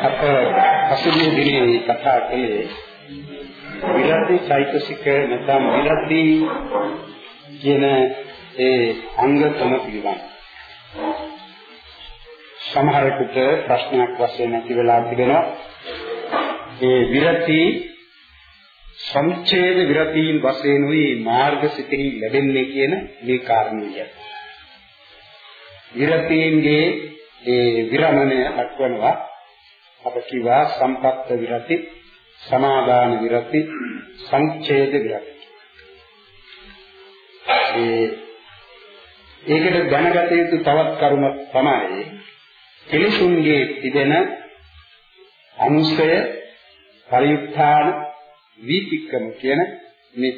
අප පසුගිය දිනේ කතා කළේ විරති චෛතසික නැත්නම් විරති කියන ඒ අංග තුන පිළිබඳ සමහරකට ප්‍රශ්නයක් වශයෙන් ඇති වෙලා තිබෙනවා. ඒ විරති සංඡේද විරතීන් වශයෙන් උයි මාර්ග සිතෙහි ලැබෙන්නේ කියන මේ කාරණිය. විරතීන්ගේ ඒ විරමණය දක්වනවා අප කිව්වා සම්පත්ත විරති සමාදාන විරති සංඡේද විරති ඒ ඒකට දැනගත යුතු තවත් කරුණක් තමයි කෙලෙසුන්ගේ තිබෙන අනුසය පරිඋත්ථාන වීතික්කම කියන මේ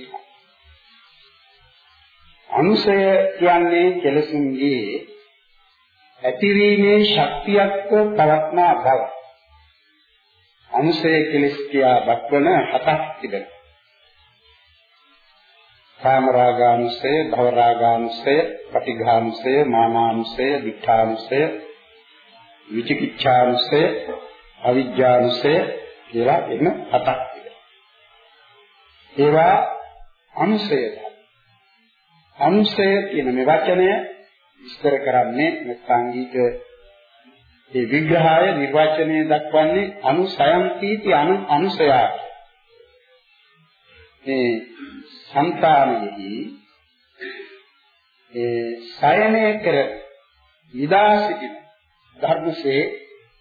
අනුසය කියන්නේ කෙලෙසුන්ගේ ඇතිවීමේ ශක්තියක්ව පවත්නා බව. අනුසය කෙලස් කියා දක්වන හතක් තිබෙනවා. කාමරාගානුසය, භවරාගානුසය, පටිඝානුසය, මානානුසය, විඨානුසය, විචිකිච්ඡානුසය, අවිජ්ජානුසය කියලා එන හතක් තිබෙනවා. ඒවා අනුසය. අනුසය කියන මේ වචනය විස්තර කරන්නේ සංගීත ඒ විග්‍රහය නිර්වචනය දක්වන්නේ අනුසයම් තීති අනු අනුසයා මේ సంతානෙහි ඒ සයනය කර නිදා සිටින ධර්මසේ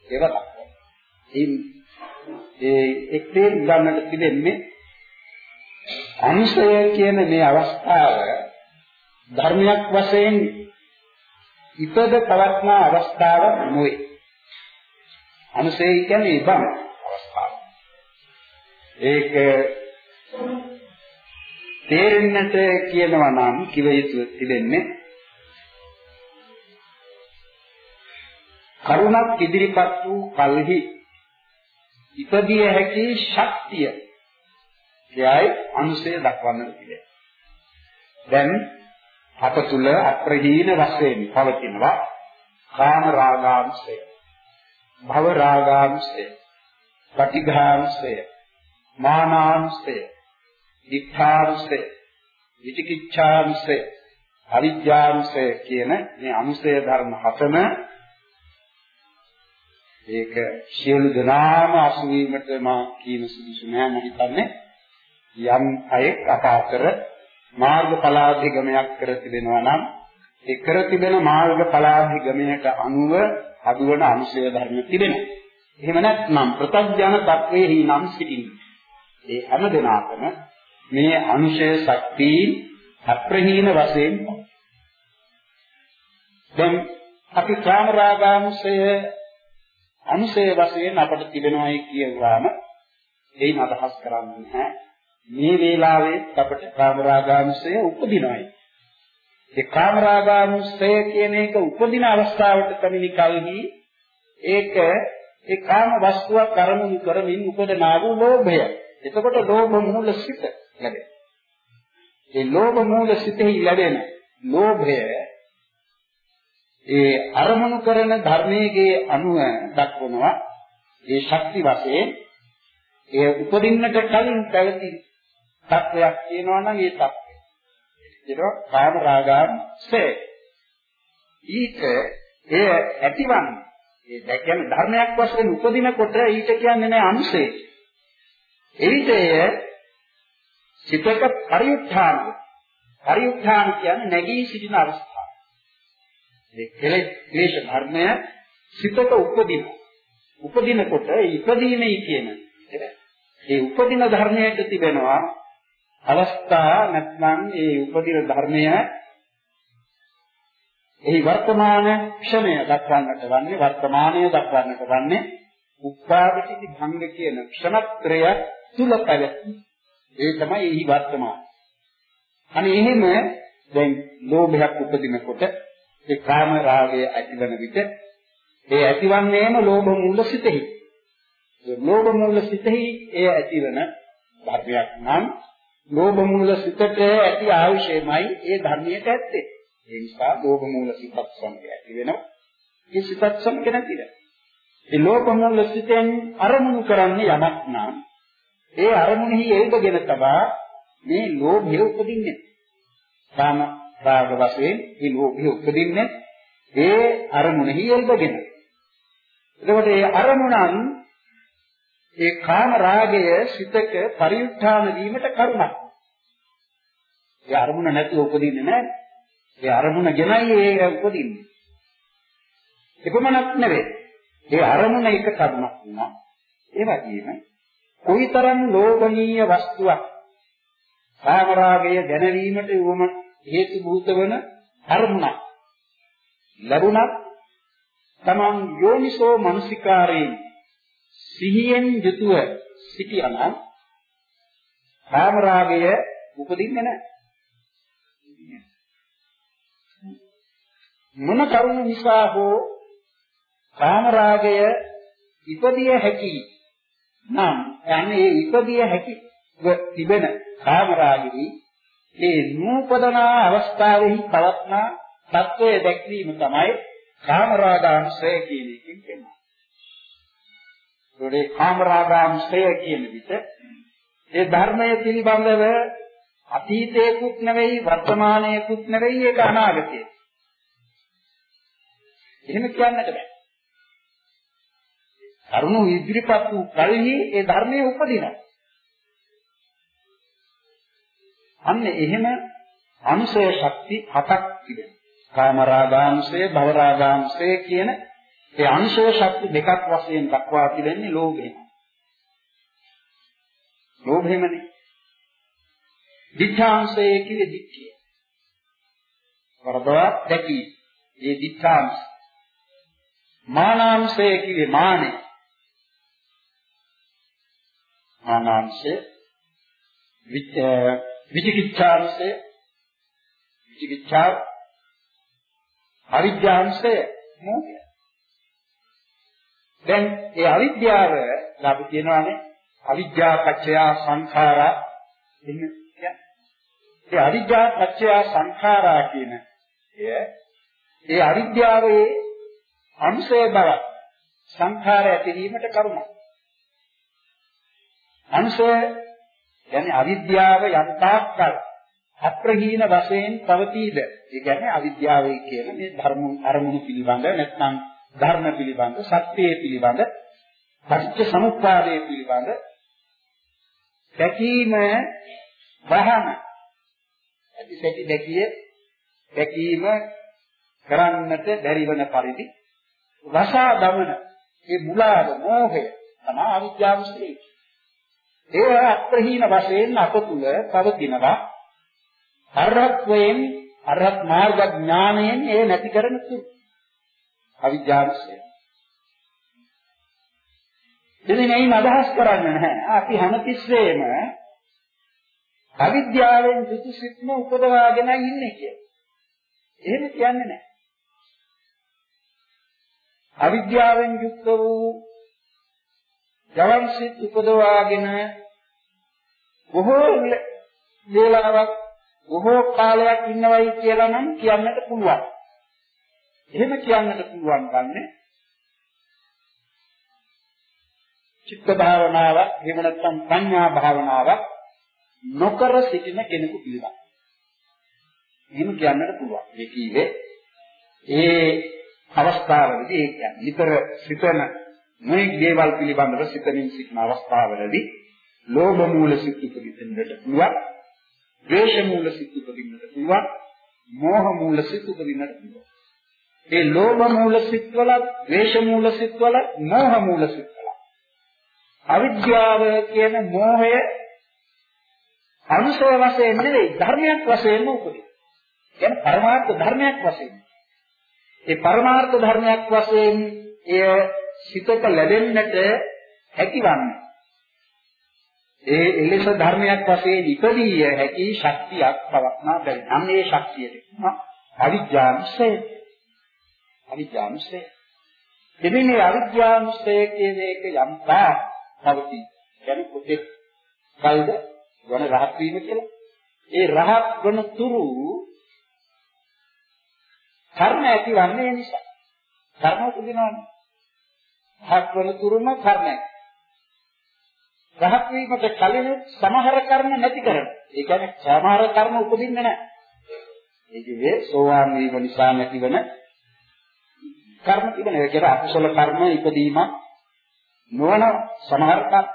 ඒව දක්වනවා. ඒ එක්තේ ගන්නට තිබෙන්නේ අනුසය කියන මේ අවස්ථාව ධර්මයක් වශයෙන් ඉපද පවත්නා අවස්ථාව නොවේ. අනුසය කියන්නේ ඉබම් අවස්ථාව. ඒක තේරෙන්නට කියනවා නම් කිව යුතු තිබෙන්නේ කරුණක් ඉදිරිපත් වූ කල්හි ඉපදිය හැකි ශක්තිය එයයි අනුසය දක්වන්නට තිබෙනවා. දැන් අප තුල අප්‍රහීන වශයෙන් පවතිනවා කාම රාගාංශය භව රාගාංශය පටිඝාංශය මානාංශය දිඨාංශය විචිකිච්ඡාංශය අවිජ්ජාංශය කියන මේ අංශය ධර්ම හතම ඒක සියලු දෙනාම අසුවීමට මා කියන සුදුසු නෑ මම හිතන්නේ. යම් අයෙක් අපාතර මාර්ගඵලාධිගමයක් කර තිබෙනවා නම් ඒ කර තිබෙන මාර්ගඵලාධිගමයට අනුව හදුවන අනුශය ධර්ම තිබෙනවා. එහෙම නැත්නම් ප්‍රත්‍යඥ තත්වයේහි නම් සිටින්නේ. ඒ හැම දිනාකම මේ අනුශය ශක්තියින් අප්‍රහීන වශයෙන් දැන් අපි කාමරාගාංශය අනුශය වශයෙන් අපට තිබෙනවායි කියලාම එයින් අදහස් කරන්නේ නැහැ. මේ වේලාවේ අපට කාමරාගානුසය උපදිනවායි. ඒ කාමරාගානුසය කියන එක උපදින අවස්ථාවට පැමිණි කලෙහි ඒක ඒ කාම වස්තුවක් අරමුණු කරමින් උපදනා වූ ලෝභය. එතකොට ලෝභ මූල සිත ලැබෙන. ඒ ලෝභ මූල සිතෙහි ලැබෙන ලෝභය ඒ අරමුණු කරන ධර්මයේ අනුව දක්වනවා ඒ ශක්ති වශයෙන් ඒ උපදින්නට කලින් පැවති තත්වයක් තියෙනවා නම් ඒ තත්වය. ඒක කාම රාගාංශය. ඊට එය ඇතිවන්නේ ඒ දැකන ධර්මයක් වශයෙන් උපදිනකොට ඊට කියන්නේ නෑ අංශය. එවිට එය සිතක පරිඋත්ථාන. පරිඋත්ථාන කියන්නේ නැගී සිටින අවස්ථාව. මේ කෙලෙස් ක්ලේශ ධර්මය සිතක උපදින. උපදිනකොට ඉපදීමේ කියන ඒ උපදින ධර්මයට තිබෙනවා අවස්ථා නැත්නම් ඒ උපදින ධර්මය එහි වර්තමාන ක්ෂණය දක්වන්නට වන්නේ වර්තමානය දක්වන්නට වන්නේ උපාදිතී භංග කියන ක්ෂණත්‍රය තුල පැවති. ඒ තමයි එහි වර්තමාන. අනේ එහෙම දැන් ලෝභයක් උපදිනකොට ඒ කාම රාගය ඇතිවන විට ඒ ඇතිවන්නේම ලෝභ මූල සිතෙහි. ඒ ලෝභ මූල සිතෙහි ඒ ඇතිවන ධර්මයක් නම් ලෝභ මූල සිතට ඇති ආශයමයි ඒ ධර්මයට ඇත්තේ. ඒ නිසා ලෝභ මූල සිතත් සමග ඇති වෙනවා. ඒ සිතත් සමග නැතිද? ඒ ලෝකමූල සිතෙන් අරමුණු කරන්නේ යමක් නම් ඒ අරමුණෙහි එල්බගෙන තබා මේ ලෝභය උපදින්නේ. කාම රාග වශයෙන් මේ ලෝභය උපදින්නේ ඒ අරමුණෙහි එල්බගෙන. එතකොට ඒ අරමුණන් ඒ කාම රාගය සිතක පරිඋත්ථාන වීමට කරුණක්. ඒ අරමුණ නැතුව උපදින්නේ නැහැ. ඒ අරමුණ ගෙනයි ඒ උපදින්නේ. එපමණක් නෙවෙයි. ඒ අරමුණ එක කරුණක් වුණා. ඒ වගේම කොයිතරම් ලෝභනීය වස්තුවක් කාමරාගය දැනවීමට උවම හේතු භූත වන අරමුණක් ලැබුණත් තමන් යෝනිසෝ මනසිකාරයෙන් සිහියෙන් යුතුව සිටියනම් කාමරාගය උපදින්නේ නැහැ. මොන කරුණ නිසා හෝ කාමරාගය ඉපදිය හැකි නම් යන්නේ ඒ ඉපදිය හැකි තිබෙන කාමරාගෙහි ඒ නූපදනා අවස්ථාවෙහි පවත්නා தත්වය දැක්වීම තමයි කාමරාගාංශය කියන එකෙන් කියන්නේ. ඒකේ කාමරාගාංශය කියන විට ඒ ධර්මයේ පිළිබඳව අතීතයකුත් නෙවෙයි වර්තමානයකුත් නෙවෙයි ඒක අනාගතයයි. එහෙම කියන්නට බෑ. කරුණු ඉදිරිපත් වූ කල්හි ඒ ධර්මයේ උපදිනවා. අන්න එහෙම අනුසය ශක්ති හතක් තිබෙනවා. කාමරාගාංශය, භවරාගාංශය කියන ඒ අනුසය ශක්ති දෙකක් වශයෙන් දක්වා තිබෙන්නේ ලෝභයෙන්. ලෝභෙමනේ. දිඨාංශය කියේ දිට්ඨිය. වරදවා දැකී. ඒ දිඨාංශ. මානාංශය කියේ මානෙ. මානාංශය විචිකිච්ඡාංශය විචිකිච්ඡාව අවිද්‍යාංශය මොකද දැන් ඒ අවිද්‍යාව අපි කියනවානේ. අවිද්‍යා පත්‍ය සංඛාරා එන්න ඒ අවිද්‍යා පත්‍ය සංඛාරා කියන ඒ අවිද්‍යාවේ අංශය බව සංඛාරය ඇතිවීමට කරුණක් අංශය කියන්නේ අවිද්‍යාව යන්තාක්කල් අප්‍රහීන වශයෙන් පවතීද? ඒ කියන්නේ අවිද්‍යාවයි කියන මේ ධර්ම අරමුණු පිළිබඳ නැත්නම් ධර්ම පිළිබඳ සත්‍යයේ පිළිබඳ පටිච්ච සමුප්පාදයේ පිළිබඳ දැකීම වහන ඇති සැටි දැකිය දැකීම කරන්නට බැරි වන පරිදි වසා දමන ඒ මුලාව මෝහය තමයි අවිද්‍යාව ශ්‍රේෂ්ඨ ඒ අප්‍රහීන වශයෙන් අප තුල පවතිනවා. අරහත්වයෙන් අරහත් මාර්ග ඥාණයෙන් ඒ නැති කරන තුරු. අවිජ්ජාංශය ඉතින් එයින් අදහස් කරන්නේ නැහැ අපි හැමතිස්සෙම අවිද්‍යාවෙන් දුසිත්ම උපදවාගෙන ඉන්නේ කියලා. එහෙම කියන්නේ නැහැ. අවිද්‍යාවෙන් යුක්ත වූ යවන් සිත් උපදවාගෙන බොහෝ වේලාවක් බොහෝ කාලයක් ඉන්නවයි කියලා නම් කියන්නට පුළුවන්. එහෙම කියන්නට පුළුවන් ගන්නේ චිත්ත භාවනාවක් එහෙම නැත්නම් ප්‍රඥා භාවනාවක් නොකර සිටින කෙනෙකු පිළිබඳ. එහෙම කියන්නට පුළුවන්. ඒ කීවේ ඒ අවස්ථාවලදී ඒ කියන්නේ නිතර සිතන මේ දේවල් පිළිබඳව සිතමින් සිටින අවස්ථාවලදී ලෝභ මූල සිත් උපදින්නට පුළුවන්, ද්වේෂ මූල සිත් උපදින්නට පුළුවන්, මෝහ මූල සිත් උපදින්නට පුළුවන්. ඒ ලෝභ මූල සිත් වල, ද්වේෂ මූල සිත් වල, මෝහ මූල සිත් වල අවිද්‍යාව කියන මෝහය අනුසය වශයෙන් නෙවෙයි ධර්මයක් වශයෙන්ම උපදින. කියන්නේ පරමාර්ථ ධර්මයක් වශයෙන්. ඒ පරමාර්ථ ධර්මයක් වශයෙන් එය සිතට ලැබෙන්නට හැකිවන්නේ. ඒ එලෙස ධර්මයක් වශයෙන් ඉපදී හැකි ශක්තියක් පවත්නා බැරි. නම් මේ ශක්තියට කියනවා අවිජ්ජාංශය. අවිජ්ජාංශය. එදින මේ අවිජ්ජාංශය කියන එක යම් තා පවතී. කියන්නේ කොතෙක් කල්ද වන රහත් වීම කියලා. ඒ රහත් වන තුරු කර්ම ඇතිවන්නේ නිසා. කර්ම උපදිනවනේ. රහත් වන තුරුම කර්මයක්. රහත් වීමට කලින් සමහර කර්ම නැති කරන. ඒ කියන්නේ සමහර කර්ම උපදින්නේ නැහැ. ඒ කියේ සෝවාන් වීම නිසා නැතිවන කර්ම තිබෙන. ඒ කියන්නේ අකුසල කර්ම ඉදීමක් නොවන සමහර කර්ම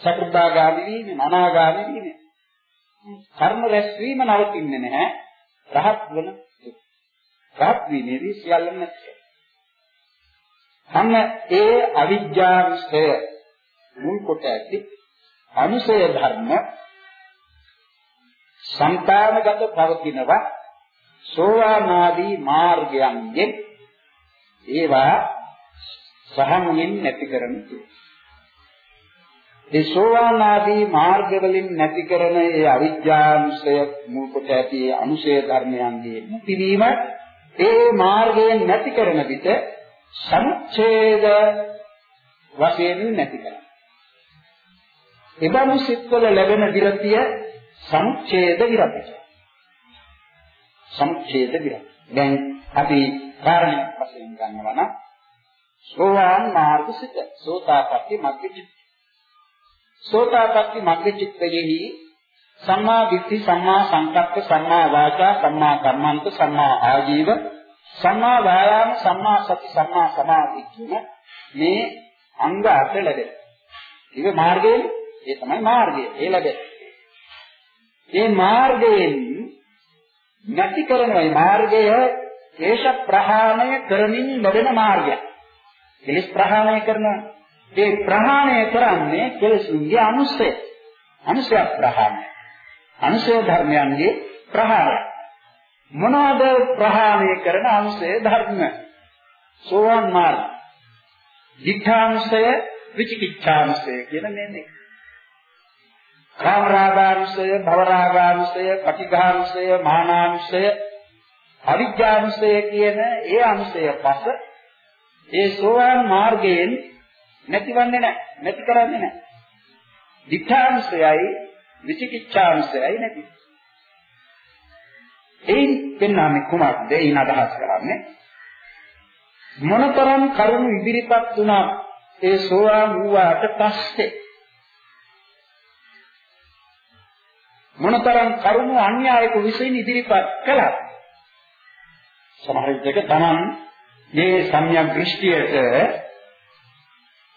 සතරදාගාමි වීම, අනාගාමි වීම. කර්ම රැස්වීම නවතින්නේ නැහැ. රහත් වන රහත් වීමේදී සියල්ලම නැති. අන්න ඒ අවිජ්ජාවිෂය මුල් කොට ඇති අනුසය ධර්ම සංකාමගත පවතිනවා සෝවාන් ආදී මාර්ගයන්ගෙන් ඒවා සහමුලින් නැති කරන ඒ සෝවාන් ආදී මාර්ග වලින් නැති කරන ඒ අවිජ්ජාංශය මුල් කොට ඇති අනුශය ධර්මයන්ගේ පිළිවීම ඒ මාර්ගයෙන් නැති කරන විට සංඡේද වශයෙන් නැති කරනවා. එබඳු සිත්වල ලැබෙන විරතිය සංඡේද විරතිය. සංඡේද විරතිය. දැන් අපි කාරණයක් වශයෙන් ගන්නවා නම් සෝවාන් මාර්ග සිත සෝතාපට්ටි මග්ගචිත්ත සෝතාපට්ටි මග්ගචිත්තයෙහි සම්මා දිට්ඨි සම්මා සංකප්ප සම්මා වාචා සම්මා කම්මන්ත සම්මා ආජීව සම්මා වායාම සම්මා සති සම්මා සමාධි කියන මේ අංග අට ලැබෙන. ඒක මාර්ගයේ ඒ තමයි මාර්ගය. ඒ ලැබෙන. මේ මාර්ගයෙන් නැති කරන මේ මාර්ගය ක්ලේශ ප්‍රහාණය කරමින් ලැබෙන මාර්ගයක්. කෙලස් ප්‍රහාණය කරන ඒ ප්‍රහාණය කරන්නේ කෙලසුන්ගේ අනුසය. අනුසය ප්‍රහාණය. අනුසය ධර්මයන්ගේ ප්‍රහාණය. මොනවාද ප්‍රහාණය කරන අනුසය ධර්ම? සෝවාන් මාර්ග. විඥාංශය විචිකිච්ඡාංශය කියන මේ දෙක. කාමරාගාංශය, භවරාගාංශය, පටිඝාංශය, මානාංශය, අවිජ්ජාංශය කියන ඒ අංශය පස ඒ සෝවාන් මාර්ගයෙන් නැතිවන්නේ නැහැ. නැති කරන්නේ නැහැ. විචාංශයයි විචිකිච්ඡාංශයයි නැති. එයින් පෙන්වන්නේ කුමක්ද? එයින් අදහස් කරන්නේ මොනතරම් කරුණු ඉදිරිපත් වුණා ඒ සෝවාන් වූාට පස්සේ මොනතරම් කරුණු අන්‍යායක විසින් ඉදිරිපත් කළා සමහර විටක Taman මේ සම්‍යක් දෘෂ්ටියට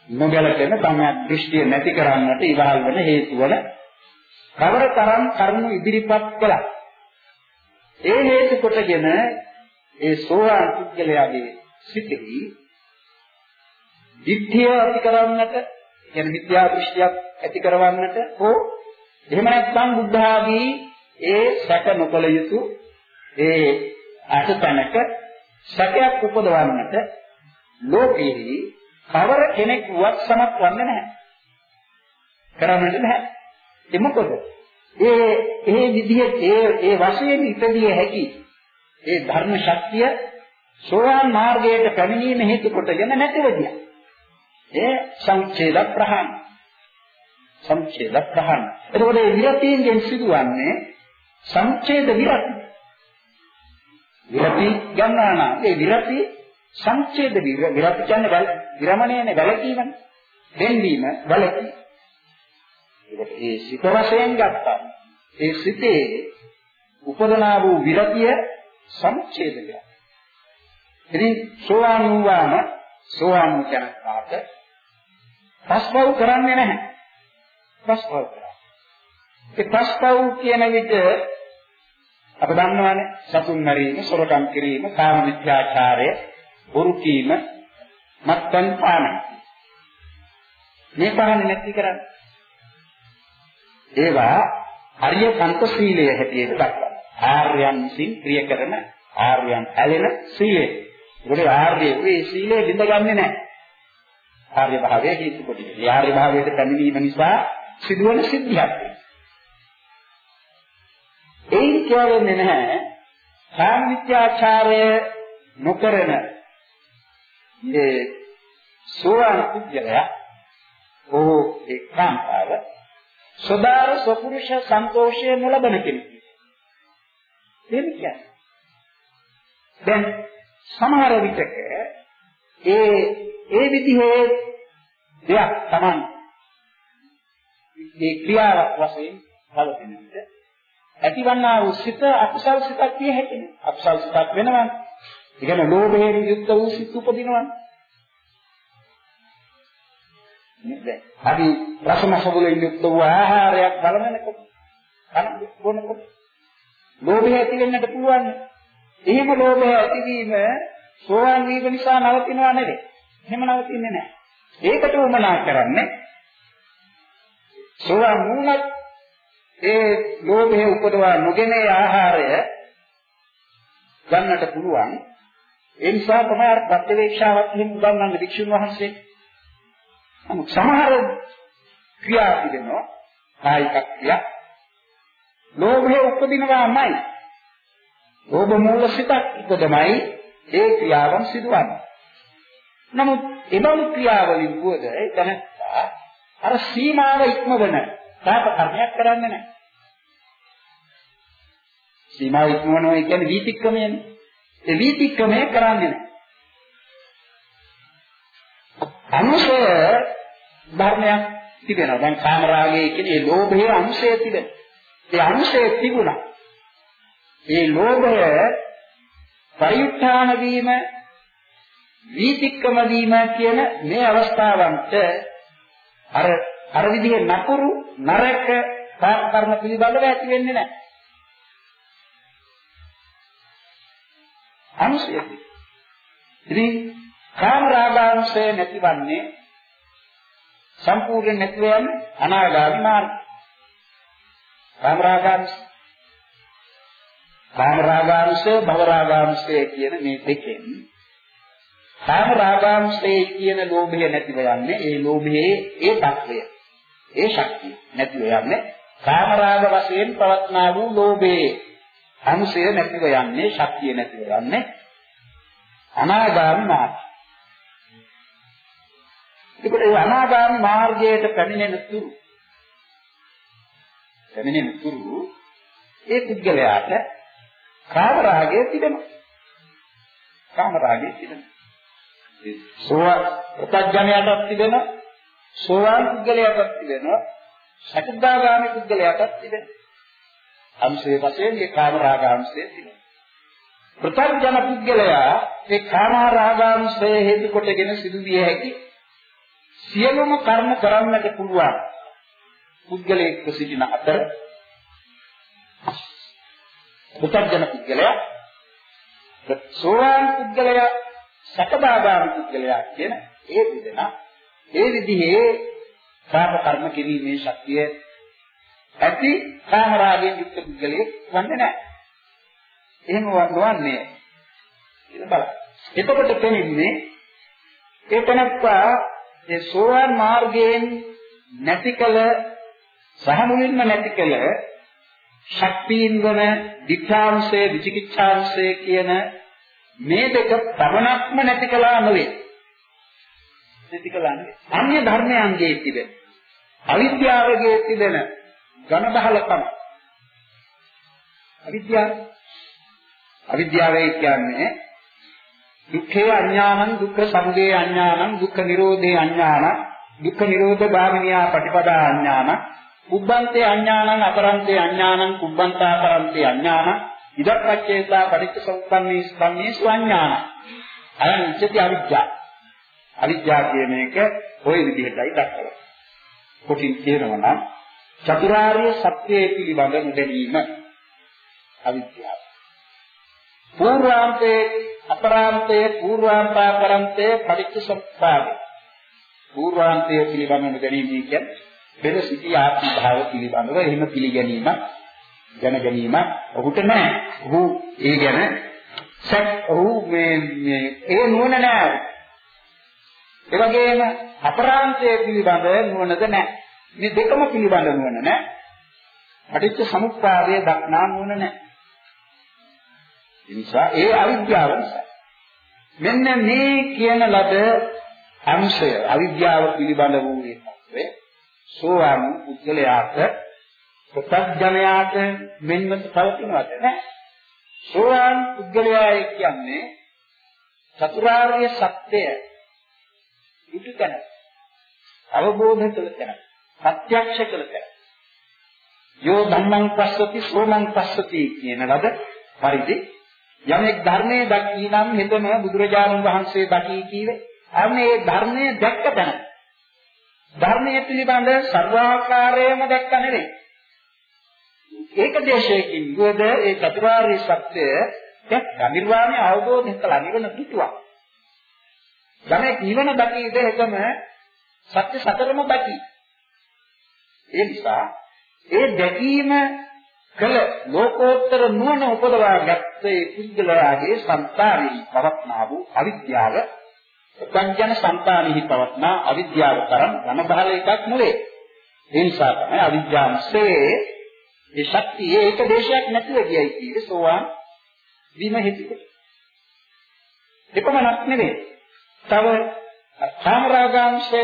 නොගැලපෙන සම්‍යක් දෘෂ්ටිය නැති කරන්නට ඉවහල් වන හේතු වන කවරතරම් කරුණු ඉදිරිපත් කළා. ඒ හේතු කොටගෙන ඒ සෝවාන් පුද්ගලයාගේ සිතෙහි විත්‍ය ඇති කරන්නට කියන විද්‍යා දෘෂ්ටියක් ඇති කරවන්නට හෝ එහෙම නැත්නම් බුද්ධ ආදී ඒ සැක නොකළ යුතු ඒ අසතනක සැකයක් උපදවන්නට ලෝකෙහි කවර කෙනෙක් වත් සමත් වන්නේ නැහැ. කරන්නට බෑ. ඒ මොකද? ඒ ඒ විදිහේ ඒ ඒ වශයෙන් ඉපදිය හැකි ඒ ධර්ම ශක්තිය සෝවාන් මාර්ගයට පැමිණීම හේතු කොටගෙන නැතිවදියා. ඒ සංචේද ප්‍රහාණ. සංචේද ප්‍රහාණ. එතකොට මේ විරතියෙන් සිදුවන්නේ සංචේද විරති. විරති ගන්නවා නම් ඒ විරති සංඡේද විරති කියන්නේ වල විරමණයනේ වැළකීමනේ. දෙන්වීම වැළකීම. ඒකට ඒ සිත වශයෙන් ගත්තා. ඒ සිතේ උපදනා වූ විරතිය සංඡේදය. ඉතින් සෝවාන් වූවාම සෝවාන් කෙනෙක්ට පස්පව් කරන්නේ නැහැ. පස්පව් කරා. ඒ පස්පව් කියන විට අප දන්නවානේ සතුන් මරීම, සොරකම් කිරීම, කාම විත්‍යාචාරය, බොරු කීම, මත්පැන් පාන. මේ පහන නැති කරන්නේ. ඒවා හරිය සංකසීලයේ හැටියට දක්වනවා. ආර්යයන් විසින් ක්‍රිය කරන ආර්යයන් ඇලෙන සීලය. ඒකේ ආර්ය වේ සීලය බිඳගන්නේ නැහැ. ආර්ය භාවයේ හේතු කොට. ඒ ආර්ය භාවයට පැමිණීම නිසා සිදුවන සිද්ධියක්. එයින් කියවෙන්නේ නැහැ සාමිත්‍යාචාරය නොකරන ඒ සෝවාන් පුද්ගලයා ඕ ඒ කාන්තාව සදාර සපුරුෂ සන්තෝෂය නොලබන කෙනෙක්. දෙන්නේ දැන් සමහර විටක ඒ ඒ විදිහේ දෙයක් Taman මේ ක්‍රියාවක් වශයෙන් පවතින විට ඇතිවන්නා වූ සිත අකුසල් සිතක් කිය හැකිනේ. අකුසල් සිතක් වෙනවනේ. ඒ කියන්නේ ලෝභයෙන් යුක්ත වූ සිත් උපදිනවනේ. නේද? අපි රසමස වලින් යුක්ත වූ ආහාරයක් බලනකොට කනකොට ලෝභය ඇති වෙන්නට පුළුවන්. එහෙම ලෝභය ඇතිවීම සෝවාන් වීම නිසා නවතිනවා නෙවෙයි. එහෙම නවතින්නේ නැහැ. ඒකට උමනා කරන්නේ සෝවාන් වුණත් ඒ ලෝභය උපදවා නොගෙන ආහාරය ගන්නට පුළුවන්. ඒ නිසා තමයි අර ප්‍රත්‍යවේක්ෂාවක් එහෙම උගන්වන්නේ වික්ෂුන් වහන්සේ. නමුත් සමහර ක්‍රියා තිබෙනවා කායික ක්‍රියා. ලෝභය උපදිනවාමයි. ලෝභ මූල සිතක් ඉදමයි ඒ ක්‍රියාවන් සිදුවන්නේ. නමුත් එබඳු ක්‍රියාවලින් වුවද එතන අර සීමාව ඉක්මවන පාප කර්මයක් කරන්නේ නැහැ. සීමාව ඉක්මවනවා කියන්නේ වීතික්‍රමයනේ. ඒ වීතික්‍රමය කරන්නේ නැහැ. අනුසය ධර්මයක් තිබෙනවා. දැන් කාමරාගය කියන්නේ ලෝභයේ අංශය තිබෙනවා. ඒ අංශය තිබුණා. ඒ ලෝභය පරිඋත්ථාන වීම වීතික්‍රම වීම කියන මේ අවස්ථාවන්ට අර අර විදිහේ නපුරු නරක කර්ම පිළිබඳව ඇති වෙන්නේ නැහැ. අනුසයයි. ඉතින් කාම රාගාංශය නැතිවන්නේ සම්පූර්ණ නැතිව යන්නේ අනාගාමී මාර්ගය. කාම රාගාංශ කාම රාගාංශය භව රාගාංශය කියන මේ දෙකෙන් කාම රාගාංශයේ කියන ලෝභය නැතිව යන්නේ ඒ ලෝභයේ ඒ తත්වය ඒ ශක්තිය. නැතිව යන්නේ කාම රාග වශයෙන් පවත්නා වූ ලෝභයේ අංශය නැතිව යන්නේ ශක්තිය නැතිව යන්නේ අනාගාමී මාර්ගය. ඒකට ඒ අනාගාමී මාර්ගයට පැමිණෙන තුරු පැමිණෙන තුරු ඒ පුද්ගලයාට කාම රාගය තිබෙනවා. කාම රාගය තිබෙනවා සෝවාන් ප්‍රත්‍යඥයටත් තිබෙනවා. සෝවාන් පුද්ගලයාටත් තිබෙනවා සකදාගාමී පුද්ගලයාටත් තිබෙනවා. අංශයේ වශයෙන් මේ කාම රාගාංශය තිබෙනවා ප්‍රත්‍යඥ පුද්ගලයා මේ කාම රාගාංශය හේතු කොටගෙන සිදු විය හැකි සියලුම කර්ම කරන්නට පුළුවන් පුද්ගලයෙක් සිටින අතර ප්‍රත්‍යඥ පුද්ගලයා සෝවාන් පුද්ගලයා සකදාගාමී පුද්ගලයා කියන ඒ දෙදෙනා ඒ විදිහේ පාප කර්ම කිරීමේ ශක්තිය ඇති කාම රාගයෙන් යුක්ත පුද්ගලයෙක් වන්නේ නැහැ. එහෙම වන්නේ ඉතින් බලන්න. එතකොට තේින්නේ ඒ තනත්තා ඒ සෝවාන් මාර්ගයෙන් නැතිකල සහ මුලින්ම නැතිකල ශක්තියින් වන විචාංශය විචිකිච්ඡාංශය කියන මේ දෙක පමණක්ම නැති කළා නෙවෙයි. නැති කළා නෙවෙයි. අන්‍ය ධර්මයන්ගේ තිබෙන අවිද්‍යාවගේ තිබෙන ඝන බහලකම. අවිද්‍යාව අවිද්‍යාවයි කියන්නේ දුක්ඛේ අඥානං දුක්ඛ සමුදය අඥානං දුක්ඛ නිරෝධේ අඥානං දුක්ඛ නිරෝධ ගාමිනියා පටිපදා අඥානං කුබ්බන්තේ අඥානං අපරන්තේ අඥානං කුබ්බන්තාපරන්තේ අඥානං ඉදප්පච්චේතා පටිච්චසමුප්පන්නේ ස්කම්මේ ස්වඥාන. අයන් ඉච්ඡති අවිජ්ජා. අවිජ්ජා කියන එක ওই විදිහටයි දක්වලා. කොටින් කියනවා නම් චතුරාර්ය සත්‍යය පිළිබඳ නොදැනීම අවිද්‍යාව. පූර්වාන්තේ අපරාන්තේ පූර්වාන්තාපරන්තේ පටිච්චසමුප්පාදේ. පූර්වාන්තය පිළිබඳ නොදැනීම කියන්නේ පෙර සිටි ආත්ම භාව පිළිබඳව එහෙම පිළිගැනීමක් දැන ගැනීම ඔහුට නැහැ. ඔහු ඒ ගැන සැක ඔහු මේ මේ ඒ නුවණ නැහැ. ඒ වගේම අපරාන්තය පිළිබඳ නුවණද නැහැ. මේ දෙකම පිළිබඳ නුවණ නැහැ. පටිච්ච සමුප්පාදයේ දක්නා නුවණ නැහැ. ඒ නිසා ඒ අවිද්‍යාව නිසා. මෙන්න මේ කියන ලද අංශය අවිද්‍යාව පිළිබඳ වූ ඒ සෝවාන් පුද්ගලයාට ප්‍රත්‍යඥයාට මෙන්න පවතිනවද නැහැ. සෝවාන් පුද්ගලයා කියන්නේ චතුරාර්ය සත්‍යය ඉටු තැන. අවබෝධ කළ තැන. ප්‍රත්‍යක්ෂ කළ තැන. යෝ ධම්මං පස්සති සෝමං පස්සති කියන ලද පරිදි යමෙක් ධර්මයේ දකී නම් හෙතම බුදුරජාණන් වහන්සේ දකී කීවේ අනේ ධර්මයේ දැක්ක තැන. ධර්මයේ පිළිබඳ සර්වාකාරයේම දැක්ක නෙවෙයි. ඒක දේශයකින් ගොඩ ඒ චතුරාර්ය සත්‍ය දැක්ක නිර්වාණය අවබෝධ කළා නිවන පිටුවක්. යමෙක් නිවන දකිද එකම සත්‍ය සතරම දකි. ඒ නිසා ඒ දැකීම කළ ලෝකෝත්තර නුවණ උපදවා ගත්තේ පුද්ගලයාගේ සංකාරී පවත්නා වූ අවිද්‍යාව උපංජන සංකාරීහි පවත්නා අවිද්‍යාව තරම් ඝන බහල එකක් නෙවේ. ඒ නිසා තමයි අවිද්‍යාවසේ ඒ ශක්තිය ඒක දේශයක් නැතුව ගියයි කියේ සෝවාන් විම හේතුක. එපමණක් නෙවෙයි තව කාමරාගාංශය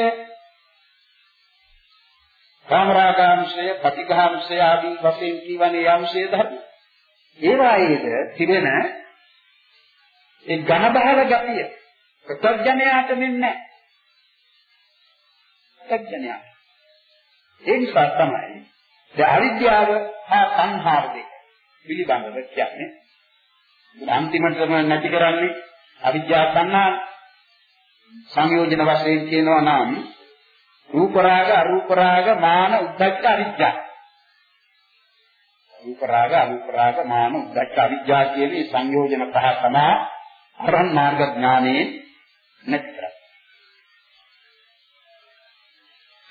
කාමරාගාංශය, පටිඝාංශය ආදී වශයෙන් කියවනේ යම්ශය ධර්ම. ඒ වායේද තිබෙන ඒ ඝන බහල ගතිය ප්‍රත්‍යඥයාට මෙන්නේ ප්‍රත්‍යඥයාට. ඒ නිසා තමයි ද අවිද්‍යාව හා සංහාර දෙක පිළිබඳව කියන්නේ. අන්තිමටම නැති කරන්නේ අවිද්‍යාව සංහාර සංයෝජන වශයෙන් කියනවා නම් රූප රාග අරූප රාග මාන උද්ධච්ච අවිජ්ජා රූප රාග අරූප රාග මාන උද්ධච්ච අවිජ්ජා කියන මේ සංයෝජන පහ තමයි අරහන් මාර්ග ඥානයේ නැති කරන්නේ.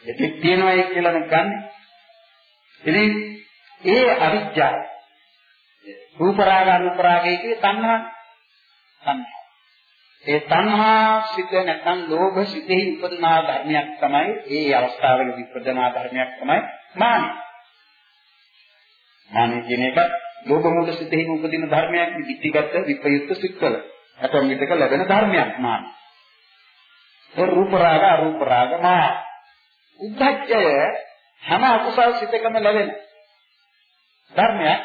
ඒක තියෙනවා කියලා නම් ගන්න. ඉතින් ඒ අවිජ්ජා රූප රාග අරූප රාගයේ කියේ තණ්හා තණ්හා ඒ තණ්හා සිත නැත්නම් ලෝභ සිතෙහි උපදනා ධර්මයක් තමයි ඒ අවස්ථාවේදී උපදනා ධර්මයක් තමයි මාන. මාන කියන එක ලෝභ මූල සිතෙහි උපදින ධර්මයක් විදිහට විපයුක්ත සිත්වල. අතම් විදක ලැබෙන ධර්මයක් මාන. ඒ රූප රාග අරූප රාග මා. උද්ධච්චය හැම අකුසල් සිතකම ලැබෙන ධර්මයක්.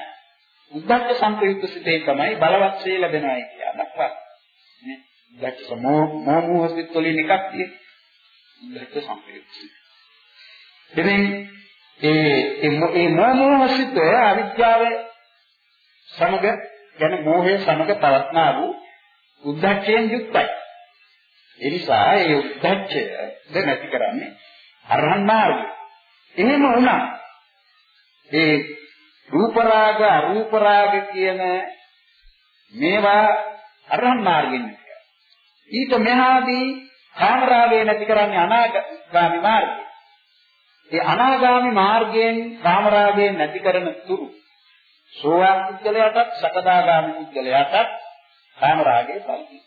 උද්ධච්ච සංපයුක්ත සිතේ තමයි බලවත්සේ ලැබෙනවායි කියනවා. නේ දැක්ක මොහොම සිත් වලින් එකක් තියෙන. දැක්ක සංපේක්ෂය. ඉතින් ඒ ඒ මොහොම සිත් අවිද්‍යාව සමග යන මෝහය සමග පවත්නා වූ උද්ධච්චයෙන් යුක්තයි. ඒ නිසා ඒ උද්ධච්චය නැති කරන්නේ අරහන් මාර්ගය. එහෙම වුණා. ඒ රූප රාග අරූප රාග කියන මේවා අරහන් මාර්ගෙන් ඊට මෙහාදී කාමරාගය නැති කරන්නේ අනාගාමි මාර්ගය. ඒ අනාගාමි මාර්ගයෙන් කාමරාගය නැති කරන තුරු සෝවාන් පුද්ගලයාටත් සකදාගාමි පුද්ගලයාටත් කාමරාගය පවතින.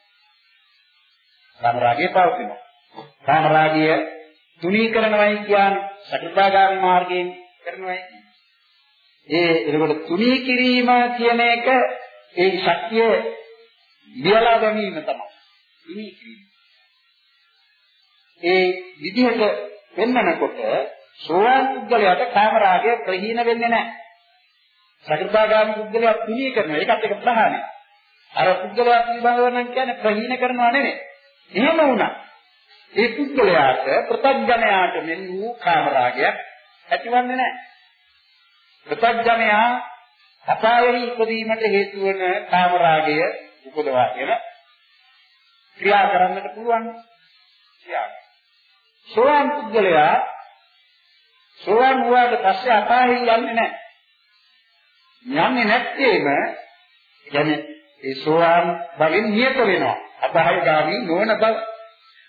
කාමරාගය පවතින. කාමරාගය තුනී කරනවයි කියන්නේ සකදාගාමි මාර්ගයෙන් කරනවයි. ඒ එතකොට තුනී කිරීම කියන එක ඒ ශක්තිය ලියලා ගැනීම තමයි. තුනී කිරීම. ඒ විදිහට පෙන්වනකොට සෝවාන් පුද්ගලයාට කාමරාගය ප්‍රහීන වෙන්නේ නැහැ. සකෘදාගාමී පුද්ගලයා තුනී කරනවා. ඒකත් එක ප්‍රහාණය. අර පුද්ගලයා පිළිබඳව නම් කියන්නේ ප්‍රහීන කරනවා නෙමෙයි. එහෙම වුණා. ඒ පුද්ගලයාට ප්‍රත්‍යඥයාට මෙන්න වූ කාමරාගයක් ඇතිවන්නේ නැහැ. ප්‍රත්‍යඥයා අපායෙහි ඉපදීමට හේතු වන කාමරාගය උපදවාගෙන ක්‍රියා කරන්නට පුළුවන්. ක්‍රියා. සෝවාන් පුද්ගලයා සෝවාන් වුණාට පස්සේ අපායෙ යන්නේ නැහැ. යන්නේ නැත්තේම يعني ඒ සෝවාන් භවෙන් නියත වෙනවා. අපායගාමී නොවන බව.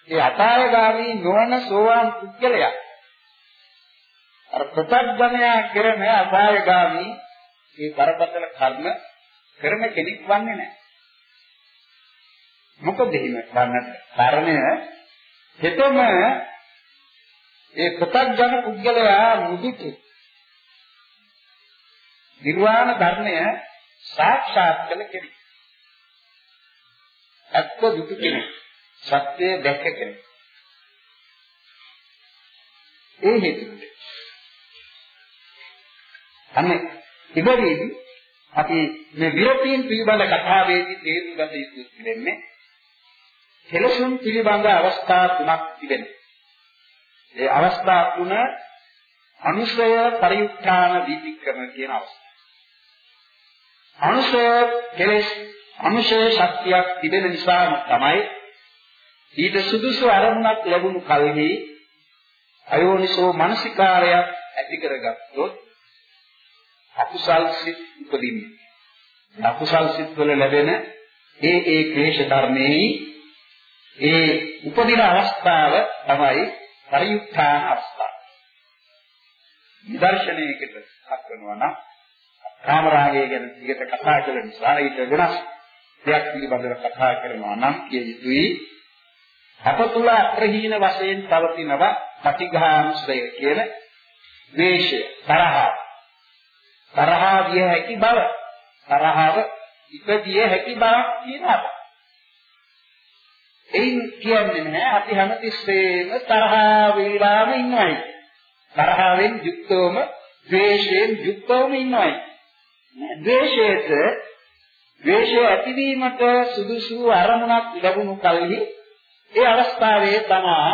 ඒ අපායගාමී නොවන සෝවාන් පුද්ගලයා අර ප්‍රත්‍යඥයා කරන අපායගාමී ඒ බරපතල කර්ම කරන කෙනෙක් වන්නේ නැහැ. මොකද එහෙම ගන්නට කාරණය හෙතම ඒ ප්‍රත්‍යඥ පුද්ගලයා මුදිතු නිර්වාණ ධර්මය සාක්ෂාත් කළ කෙනෙක්. අත්ව දුතු කෙනෙක්. සත්‍ය දැක කෙනෙක්. ඒ හේතුව. අනේ ඉබරේදී අපි මේ විරතීන් පිළිබඳ කතාවේදී තේරුම් ගත යුතු දෙන්නේ කෙලසුන් පිළිබඳ අවස්ථා තුනක් තිබෙනවා. ඒ අවස්ථා තුන අනුසය පරිඋත්ථාන දීපික්‍රම කියන අවස්ථා. අනුසය කෙලස් අනුසය ශක්තියක් තිබෙන නිසාම තමයි ඊට සුදුසු අරමුණක් ලැබුණු කල්හි අයෝනිසෝ මනසිකාරයක් ඇති කරගත්තොත් අකුසල් සිත් උපදින්නේ. අකුසල් සිත් වල ලැබෙන ඒ ඒ ක්ලේශ ධර්මයේ ඒ උපදින අවස්ථාව තමයි පරිඋත්ථාන අවස්ථාව. නිදර්ශනයකට හත් වෙනවා නම් කාමරාගය ගැන ටිකට කතා කළ නිසා ඊට වෙනස් දෙයක් පිළිබඳව කතා කරනවා නම් කිය යුතුයි. අප තුල අප්‍රහීන වශයෙන් පවතිනවා පටිඝානුසය කියන ද්වේෂය තරහ. තරහා විය හැකි බව තරහව ඉපදිය හැකි බවක් කියනවා. එයින් කියන්නේ නැහැ අපි හැමතිස්සෙම තරහා වේලාම ඉන්නවයි. තරහවෙන් යුක්තවම ද්වේෂයෙන් යුක්තවම ඉන්නවයි. ද්වේෂයට ද්වේෂය ඇතිවීමට සුදුසු අරමුණක් ලැබුණු කලෙහි ඒ අවස්ථාවේ තමා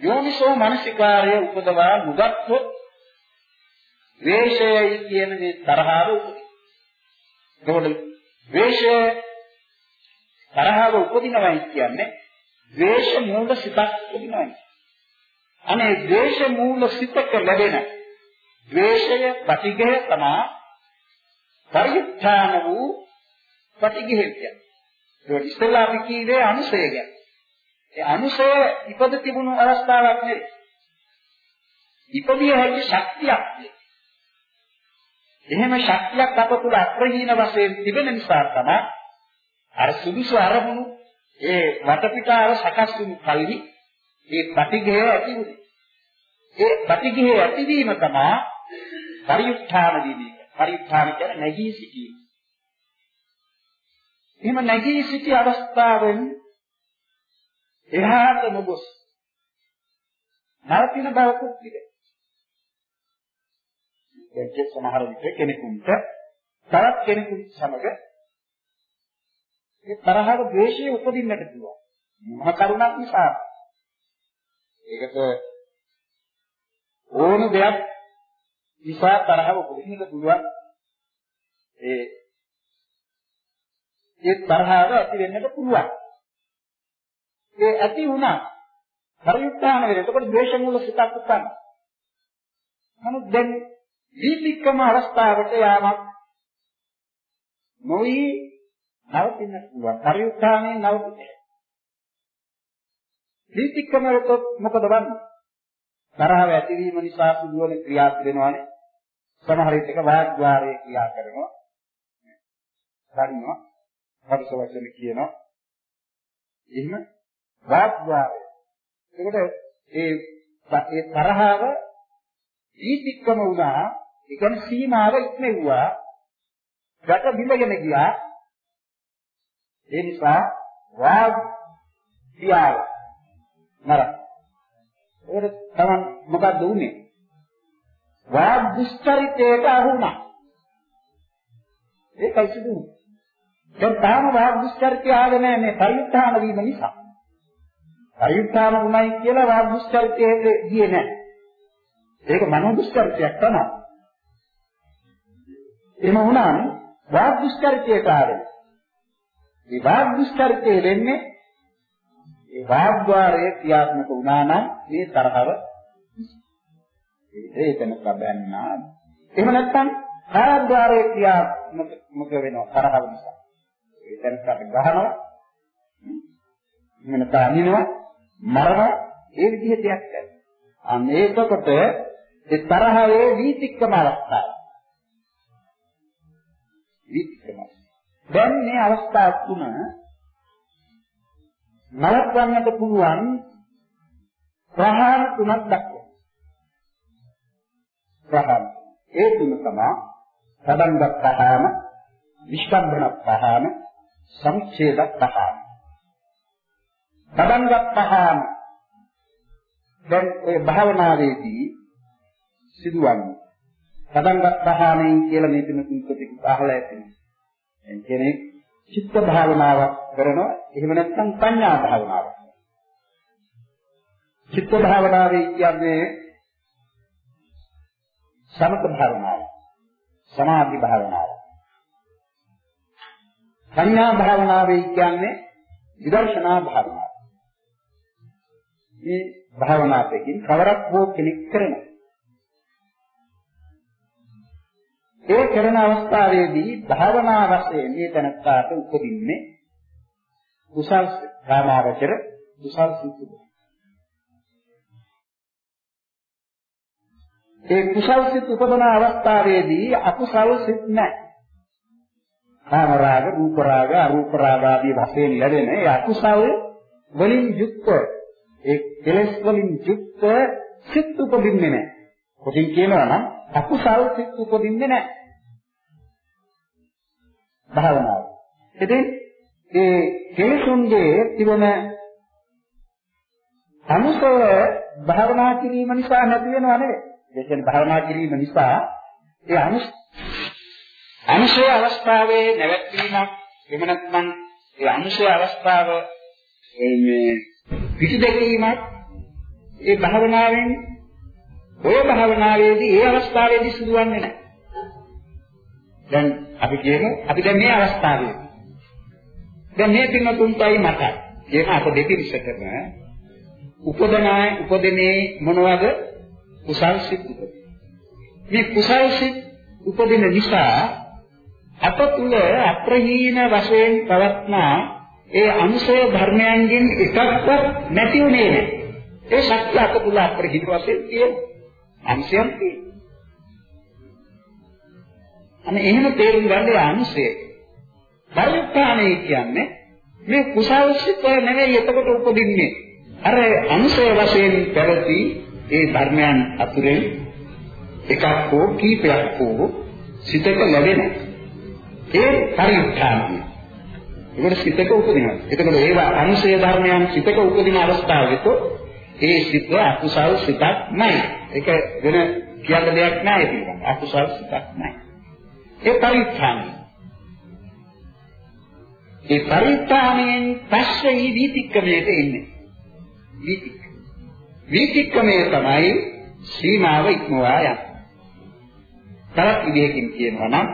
යෝනිසෝ මනසිකාරය උපදවා නුගත්ොත් ද්වේෂයයි කියන මේ තරහව උපදින. ඒකෝට ද්වේෂය තරහව උපදිනවයි කියන්නේ ද්වේෂ මූල සිතක් උපදිනවයි. අනේ ද්වේෂ මූල සිතක ලැබෙන ද්වේෂය ප්‍රතිගය තමා පරිත්‍යාන වූ ප්‍රතිගය කියන්නේ. ඒක ඉස්සෙල්ලා අපි කීවේ අනුසය ගැන. ඒ අනුසය ඉපද තිබුණු අවස්ථාවක් නෙවෙයි. ඉපදිය හැකි ශක්තියක් නෙවෙයි. එහෙම ශක්තියක් අප තුළ අප්‍රහීන වශයෙන් තිබෙන නිසා තමයි අර සුදුසු අරමුණු ඒ වටපිටාව සකස් වුණු කල්හි ඒ ප්‍රතිගය ඇති වුණේ. ඒ ප්‍රතිගය ඇතිවීම තමයි පරිඋත්ථාන වීම. පරිඋත්ථාන කියන්නේ නැගී සිටීම. එහෙම නැගී සිටි අවස්ථාවෙන් එහාට නොගොස් නවතින බවකුත් තිබේ. දැන් සමහර විට කෙනෙකුට තවත් කෙනෙකුත් සමග ඒ තරහව ද්වේෂය උපදින්නට පුළුවන්. මහ කරුණක් නිසා. ඒකට ඕන දෙයක් නිසා තරහව උපදින්නට පුළුවන්. ඒ ඒ තරහව ඇති වෙන්නට පුළුවන්. ඒ ඇති වුණා. පරිඋත්ථාන වෙන. එතකොට ද්වේෂ මූල සිතක් උත්පන්න. නමුත් දැන් දීපික්කම අවස්ථාවට යාමක් නොයි නවතින්න පුළුවන්. පරිඋත්ථානයේ නවතින්නේ. දීපික්කම වෙතොත් මොකද වන්නේ? තරහව ඇතිවීම නිසා සිදුවන ක්‍රියා පිළිනවනේ. සමහර විටක වාග්්වාරයේ ක්‍රියා කරනවා. හරිනවා. හරිස වචන කියනවා. එහෙම වාග්්වාරය. ඒකට ඒ ඒ තරහව දීපික්කම වුණා ඒ කියන්නේ සීමාව ඉක්මෙව්වා. ගැට බිඳගෙන ගියා. ඒ නිසා වාග් පියාව නරක. ඒකට තමයි මොකක්ද උනේ? වාග් දුෂ්චරිතයට අහුණා. ඒකයි සිදුනේ. දැන් තාම වාග් දුෂ්චරිතය ආවේ නැහැ මේ පරිඋත්ථාන වීම නිසා. පරිඋත්ථාන වුණයි කියලා වාග් දුෂ්චරිතයට ගියේ නැහැ. ඒක මනෝ දුෂ්චරිතයක් තමයි. එහෙම වුණාම වාග් දුෂ්චරිතයට ආවේ. විවාග් දුෂ්චරිතේ වෙන්නේ ඒ වාග්්වාරයේ ක්‍රියාත්මක වුණා නම් මේ තරහව ඒකන ප්‍රබන්නා එහෙම නැත්නම් කායද්්වාරයේ ක්‍රියාත්මක වෙනවා තරහව නිසා. ඒකන කට ගහනවා. එහෙම නැත්නම් අනිනවා මරනවා. ඒ විදිහට දෙයක් කරනවා අන්න ඒකකොට ඒ තරහවේ වීතික්කම අවස්ථාව. දැන් මේ අවස්ථා තුන නවත්වන්නට පුළුවන් ප්‍රහාර තුනක් දක්වනවා. ප්‍රහාර. ඒ තුන තමයි සදංග ප්‍රහාර, විස්කම්බන ප්‍රහාර, සංඡේද ප්‍රහාර. සදංග ප්‍රහාර දැන් ඒ භාවනාවේදී සිදුවන්නේ. පදංගත් ප්‍රහාණයෙන් කියලා මේ තුන තුනකට අහලා ඇතිනේ. කෙනෙක් චිත්ත භාවනාවක් කරනවා. එහෙම නැත්නම් පඤ්ඤා භාවනාවක්. චිත්ත භාවනාවේ කියන්නේ සමත භාවනාව සමාධි භාවනාව. පඤ්ඤා භාවනාවේ කියන්නේ විදර්ශනා භාවනාව. මේ භාවනා දෙකකින් කවරක් හෝ කෙනෙක් කරනවා. ඒ කරන අවස්ථාවේදී භාවනා වශයෙන් මේ තනත්තාට උපදින්නේ කුසල් කාමාවචර කුසල් සිත් ඒ කුසල් සිත් උපදන අවස්ථාවේදී අකුසල් සිත් නැහැ. කාම රාග, රූප රාග, අරූප රාග ආදී වශයෙන් ලැබෙන ඒ අකුසල් වලින් යුක්ත ඒ කෙලෙස් වලින් යුක්ත සිත් උපදින්නේ නැහැ. කොටින් කියනවා නම් අකුසල් සිත් උපදින්නේ නැහැ. භාවනාව. ඉතින් ඒ කෙලෙසුන්ගේ තිබෙන අනුසය භාවනා කිරීම නිසා නැති වෙනව නෙවෙයි. ඒ කියන්නේ භාවනා කිරීම නිසා ඒ අනුසය අවස්ථාවේ නැවැත්වීමක් එහෙම නැත්නම් ඒ අනුසය අවස්ථාව මේ පිටිදැකීමක් ඒ භාවනාවෙන් ඔය භාවනාවේදී ඒ අවස්ථාවේදී සිදුවන්නේ නැහැ. දැන් අපි කියමු අපි දැන් මේ අවස්ථාවේ දැන් මේ පින්වතුන්ටයි මතයි. ඒක අප දෙපිරිසටම උපදනාය උපදිනේ මොනවද? කුසල් සිත් මේ කුසල් සිත් උපදින නිසා අප තුල අප්‍රහීන වශයෙන් පවත්නා ඒ අනුසය ධර්මයන්ගෙන් එකක්වත් නැති උනේ නැහැ. ඒ ශක්තිය අප තුල අප්‍රහීන වශයෙන් තියෙන අංශයන් තියෙනවා. අනේ එහෙම තේරුම් ගන්න අනුසය. පරිත්‍යාණය කියන්නේ මේ කුසල් සිත් නෙවෙයි එතකොට උපදින්නේ. අර අනුසය වශයෙන් පැවති ඒ ධර්මයන් අතුරෙන් එකක් හෝ කීපයක් හෝ සිතක ලැබෙන ඒ පරිත්‍යාණය. ඒකට සිතක උපදිනවා. එතකොට ඒවා අනුසය ධර්මයන් සිතක උපදින අවස්ථාවෙත් ඒ සිත අකුසල් සිතක් නැහැ. ඒක වෙන කියන්න දෙයක් නැහැ ඒක. අකුසල් සිතක් නැහැ. ඒ පරිත්‍යාණය. ඒ පරිත්‍යාණයෙන් පස්සේ වීතික්කමයට එන්නේ. වීතික්ක. වීතික්කමය තමයි සීමාව ඉක්මවා යන. තවත් විදිහකින් කියනවා නම්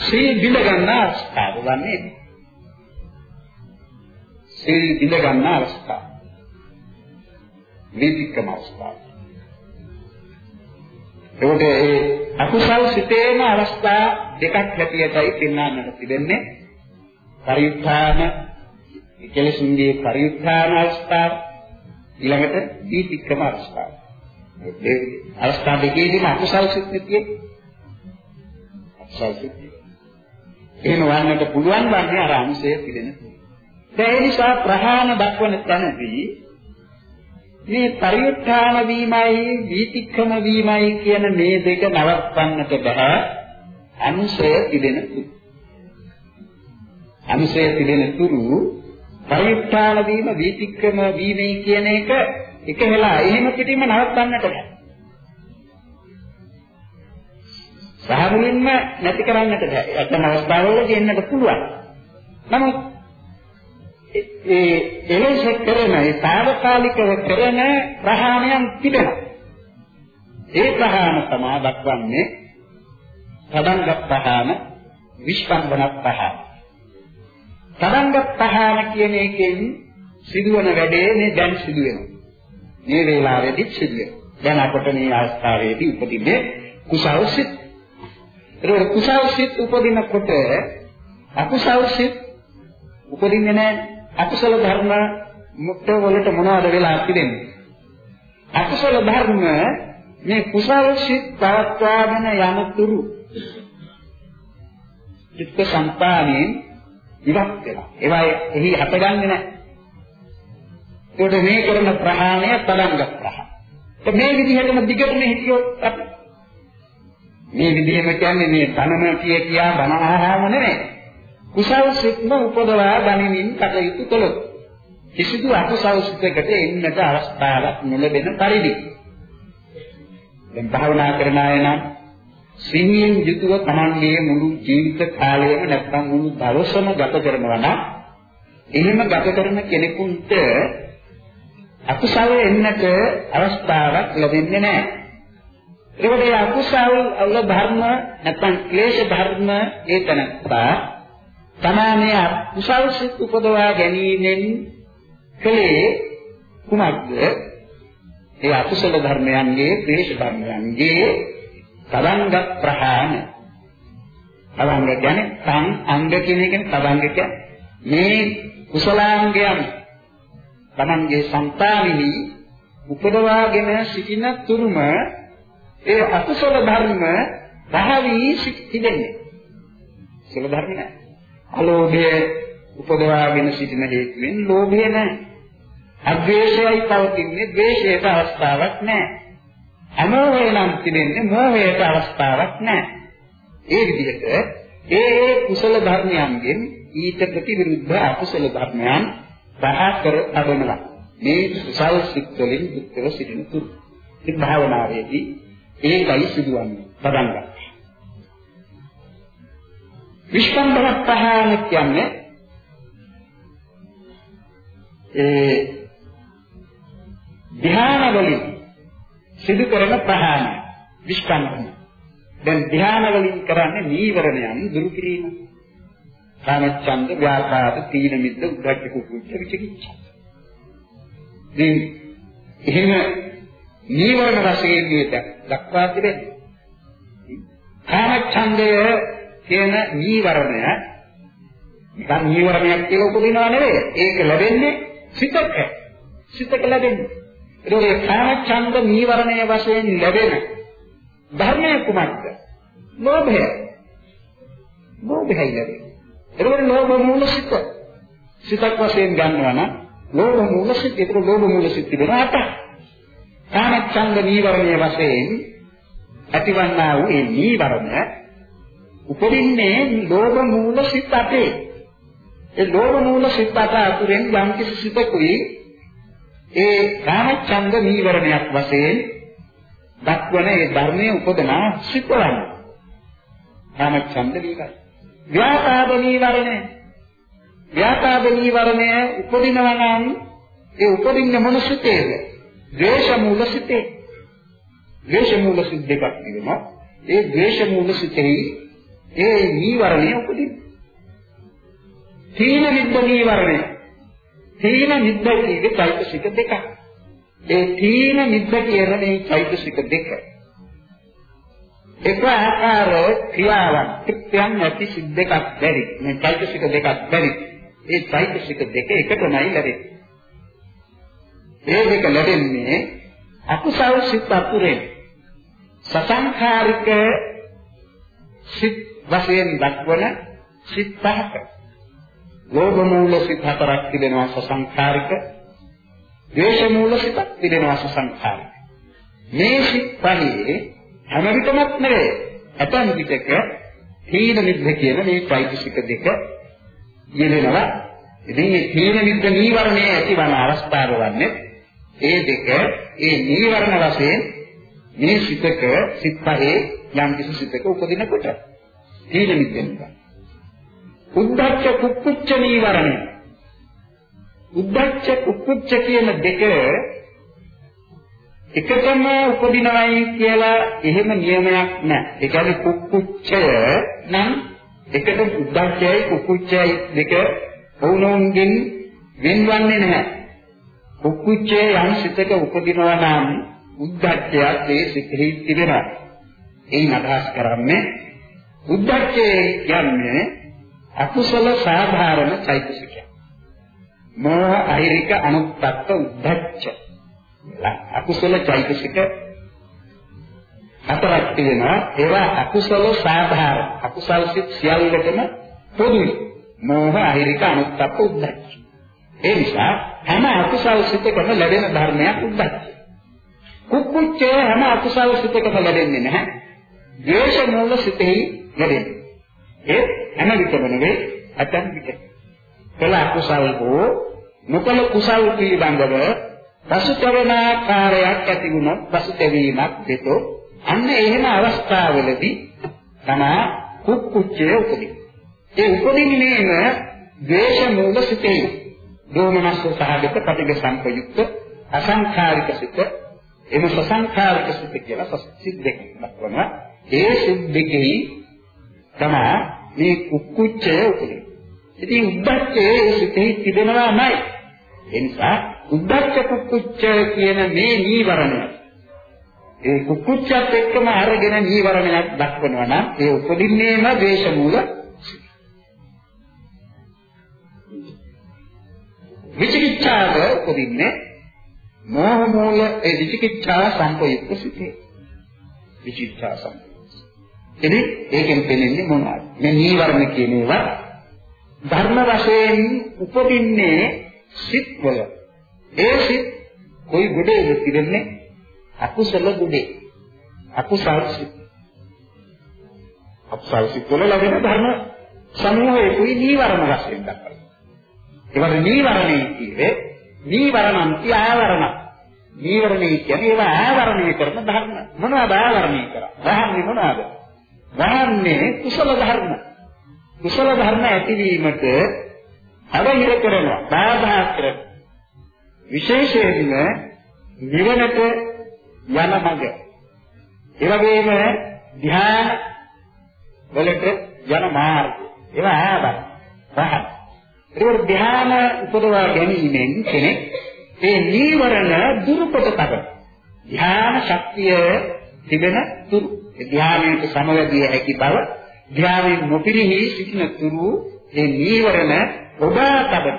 සී බිඳ ගන්න අවස්ථාව වන්නේ. සී බිඳ ගන්න අවස්ථාව. වීතික්කම අවස්ථාව. ඒකට ඒ අකුසල් සිතේම අවස්ථා දෙකක් හැටියටයි පෙන්වන්නට තිබෙන්නේ. පරිඋත්ථාන කෙලෙසුන්ගේ පරිඋත්ථාන අවස්ථාව ඊළඟට දීතික්කම අවස්ථාව. ඒ අවස්ථා දෙකේදීම අකුසල් සිත් තියෙන්නේ. අකුසල් සිත්. එහෙම වන්නට පුළුවන් වන්නේ අර අංශය පිළිදෙන. ඒ නිසා ප්‍රහාණ දක්වන තැනදී මේ පරිඋත්ථාන වීමයි වීතික්කම වීමයි කියන මේ දෙක නවත්වන්නට බෑ අනුසය තිබෙන තුරු. අනුසය තිබෙන තුරු පරිඋත්ථාන වීම වීතික්කම වීමයි කියන එක එක වෙලා එහෙම පිටින්ම නවත්වන්නට බෑ. සාහමුලින්ම නැති කරන්නට බෑ. ඇතන අවස්ථාවල දෙන්නට පුළුවන්. නමුත් ඒ එලෙස කරන ඒ తాවකාලිකව කරන ප්‍රහාණයන් තිබෙනවා. ඒ ප්‍රහාණ තමයි දක්වන්නේ තදංග ප්‍රහාණ විස්පන්දන ප්‍රහාණ. තදංග ප්‍රහාණ කියන එකෙන් සිදුවන වැඩේ මේ දැන් සිදු වෙනවා. මේ වේලාවේදී සිදු වෙනවා. දැන් අපට මේ අවස්ථාවේදී උපදින්නේ කුසල් සිත්. ඒක කුසල් සිත් උපදිනකොට අකුසල් සිත් උපදින්නේ නැහැ. අකුසල ධර්ම මුක්ත වලට මොනවද වෙලා තිබෙන්නේ? අකුසල ධර්ම මේ කුසල සිත් පවත්වාගෙන යනතුරු චිත්ත සංපාණයෙන් ඉවත් වෙනවා. ඒවා එහි හටගන්නේ නැහැ. ඒකට මේ කරන ප්‍රහාණය තරංග ප්‍රහාණ. මේ විදිහටම දිගටම හිටියොත් අපි මේ විදිහම කියන්නේ මේ ධනම කිය කියා බනහාම නෙමෙයි. කුසල් සිත්ම උපදවා ගනිමින් කටයුතු කළොත් කිසිදු අකුසල් සිතකට එන්නට අවස්ථාවක් නොලැබෙන පරිදි දැන් භාවනා කරන අය නම් සිහියෙන් යුතුව තමන්ගේ මුළු ජීවිත කාලයම නැත්නම් මුළු දවසම ගත කරනවා නම් එහෙම ගත කරන කෙනෙකුට අකුසල එන්නට අවස්ථාවක් ලැබෙන්නේ නැහැ. ඒකට ඒ අකුසල වල ධර්ම නැත්නම් ක්ලේශ ධර්ම ඒ තනත්තා තමානේ අකුසල් සිත් උපදවා ගැනීමෙන් කලේ කුමක්ද? ඒ අකුසල ධර්මයන්ගේ ක්ලේශ ධර්මයන්ගේ තදංග ප්‍රහාණ. තදංග කියන්නේ තං අංග කියන එකනේ තදංග කියන්නේ. මේ කුසලාංගයන් තමන්ගේ సంతානෙහි උපදවාගෙන සිටින තුරුම ඒ අකුසල ධර්ම පහවි සිටින්නේ. කුසල ධර්ම නෑ. අලෝභය උපදවාගෙන සිටින හේතුවෙන් ලෝභය නෑ. අද්වේෂයයි පවතින්නේ ද්වේෂයට අවස්ථාවක් නෑ. අමෝහය නම් තිබෙන්නේ මෝහයට අවස්ථාවක් නෑ. ඒ විදිහට ඒ ඒ කුසල ධර්මයන්ගෙන් ඊට ප්‍රතිවිරුද්ධ අකුසල ධර්මයන් පහ කර අඩනවා. මේ කුසල් සිත් වලින් යුක්තව සිටින තුරු. මේ භාවනාවේදී ඒකයි සිදුවන්නේ. පටන් ගන්න. විස්කම්බර පහන කියන්නේ ඒ ධ්‍යාන වලින් සිදු කරන ප්‍රහාණය විස්කම්බන. දැන් ධ්‍යාන වලින් කරන්නේ නීවරණයන් දුරු කිරීම. කාමච්ඡන්ද, ව්‍යාපාද, තීන මිද්ද, උද්ධච්ච කුච්ච විචිකිච්ඡා. ඉතින් එහෙම නීවරණ වශයෙන් මේක දක්වා තිබෙනවා. කාමච්ඡන්දය කියන නීවරණය නිකන් නීවරණයක් කියලා උපදිනව නෙවෙයි. ඒක ලැබෙන්නේ සිතක. සිතක ලැබෙන්නේ. ඒක කාමච්ඡන්ද නීවරණය වශයෙන් ලැබෙන ධර්මය කුමක්ද? ලෝභය. ලෝභයයි ලැබෙන්නේ. ඒකවල ලෝභ මූල සිත. සිතක් වශයෙන් ගන්නවා නම් ලෝභ මූල සිත්. ඒක ලෝභ මූල සිත් තිබෙනවා අට. කාමච්ඡන්ද නීවරණය වශයෙන් ඇතිවන්නා වූ මේ නීවරණ උපදින්නේ ලෝභ මූල සිත් අටේ. ඒ ලෝභ මූල සිත් අට අතුරෙන් යම් කිසි සිතකුයි ඒ කාමච්ඡන්ද නීවරණයක් වශයෙන් දක්වන ඒ ධර්මයේ උපදනා සිත්වලයි. කාමච්ඡන්ද නීවරණ. ව්‍යාපාද නීවරණය. ව්‍යාපාද නීවරණය උපදිනවා නම් ඒ උපදින්න මොන සිතේද? ද්වේෂ මූල සිතේ. ද්වේෂ මූල සිත් දෙකක් තිබෙනවා. ඒ ද්වේෂ මූල සිතේ ඒ නීවරණය උපදින. තීන විද්ද නීවරණය. තීන නිද්ද කියන්නේ චෛතසික දෙකක්. ඒ තීන නිද්ද කියන මේ චෛතසික දෙක. එක ආකාර ක්‍රියාවන් පිටයන් ඇති සිත් දෙකක් බැරි. මේ චෛතසික දෙකක් බැරි. ඒ චෛතසික දෙක එකටමයි ලැබෙන්නේ. ඒ දෙක ලැබෙන්නේ අකුසල් සිත් අතුරෙන්. සසංඛාරික සිත් වශයෙන් දක්වන සිත් පහක. ලෝභ මූල සිත් හතරක් තිබෙනවා සසංඛාරික. ද්වේෂ මූල සිතක් තිබෙනවා සසංඛාරික. මේ සිත් පහේ හැම විටමත් නෙවෙයි. ඇතන් විටක තීන මිද්ද කියන මේ চৈতසික දෙක යෙදෙනවා. ඉතින් මේ තීන මිද්ද නීවරණයේ ඇතිවන අවස්ථාව වන්නේ ඒ දෙක ඒ නීවරණ වශයෙන් මේ සිතක සිත් පහේ යම් කිසි සිතක උපදිනකොට තීන මිද්දෙන්නවා. උද්ධච්ච කුක්කුච්ච නීවරණය. උද්ධච්ච කුක්කුච්ච කියන දෙක එකටම උපදිනවයි කියලා එහෙම නියමයක් නැහැ. ඒ කියන්නේ කුක්කුච්චය නම් එකට උද්දච්චයයි කුක්කුච්චයයි දෙක වුණොන්ගෙන් වෙන්වන්නේ නැහැ. කුක්කුච්චය යම් සිතක උපදිනවා නම් උද්දච්චයත් ඒ සිතෙහි තිබෙනවා. එයින් අදහස් කරන්නේ උද්දච්චය කියන්නේ අකුසල සාධාරණ චෛතසිකය. මෝහ අහිරික අනුත්තත්ත උද්දච්ච. අකුසල චෛතසික හතරක් තියෙනවා. ඒවා අකුසල සාධාරණ. අකුසල සිත් සියල්ලටම පොදුයි. මෝහ අහිරික අනුත්තප්ප උද්දච්ච. ඒ නිසා හැම අකුසල සිතකම ලැබෙන ධර්මයක් උද්දච්ච. කුක්කුච්චය හැම අකුසල සිතකම ලැබෙන්නේ නැහැ. ද්වේෂ මූල සිතෙහි ලැබෙන්නේ. ඒ හැම විටම නෙවෙයි අතන් විට. කළ අකුසල හෝ නොකළ කුසල් පිළිබඳව පසුතැවෙන ආකාරයක් ඇති වුණොත් පසුතැවීමක් දෙතෝ අන්න එහෙම අවස්ථාවලදී තමා කුක්කුච්චය උපදින. ඒ උපදින්නේම ද්වේෂ මූල සිතේ. දෝමනස්ස සහගත පටිඝ සංපයුක්ත අසංඛාරික සිත එම සසංඛාරික සිත කියලා සිත් දෙකක් දක්වනවා. ඒ සිත් දෙකෙහි තමයි මේ කුක්කුච්චය උපදින. ඉතින් උද්දච්චයේ ඒ සිතෙහි තිබෙනවා නයි. ඒ නිසා උද්දච්ච කුක්කුච්ච කියන මේ නීවරණය ඒ කුක්කුච්චත් එක්කම අරගෙන නීවරණයක් දක්වනවා නම් ඒ උපදින්නේම දේශ මූල විචිකිච්ඡාව උපදින්නේ මෝහ මූල ඒ විචිකිච්ඡා සංපයුක්ත සිටේ විචිකිච්ඡා සංපයුක්ත එනේ? ඒකෙන් පෙනෙන්නේ මොනවද? මේ නීවරණ කියන ඒවා ධර්ම වශයෙන් උපදින්නේ සිත්වල ඒ සිත් කොයි ගොඩේද තිබෙන්නේ අකුසල ගොඩේ. අකුසල් සිත්. අකුසල් සිත් වල ලැබෙන ධර්ම සමූහයේ කුයි නීවරණ වශයෙන් දක්වනවා. ඒවට නීවරණේ කියේ නීවරණන්ති ආවරණ. නීවරණේ කියන්නේ ඒවා ආවරණය කරන ධර්ම. මොනවද ආවරණය කරන්නේ? වහන්නේ මොනවද? වහන්නේ කුසල ධර්ම. කුසල ධර්ම ඇතිවීමට අවහිර කරනවා බාධා කරන විශේෂයෙන්ම නිවනට යන මඟ. ඒ වගේම ධ්‍යාන වලට යන මාර්ගය ඒවා ආවරණ පහක් ඒක ධ්‍යාන උපදවා ගැනීමෙන් කෙනෙක් ඒ නීවරණ දුරුකොට තබන. ධ්‍යාන ශක්තිය තිබෙන තුරු ධ්‍යානයට සමවැදිය හැකි බව ධ්‍යානයෙන් නොපිරිහි සිටින තුරු ඒ නීවරණ ඔබා තබන.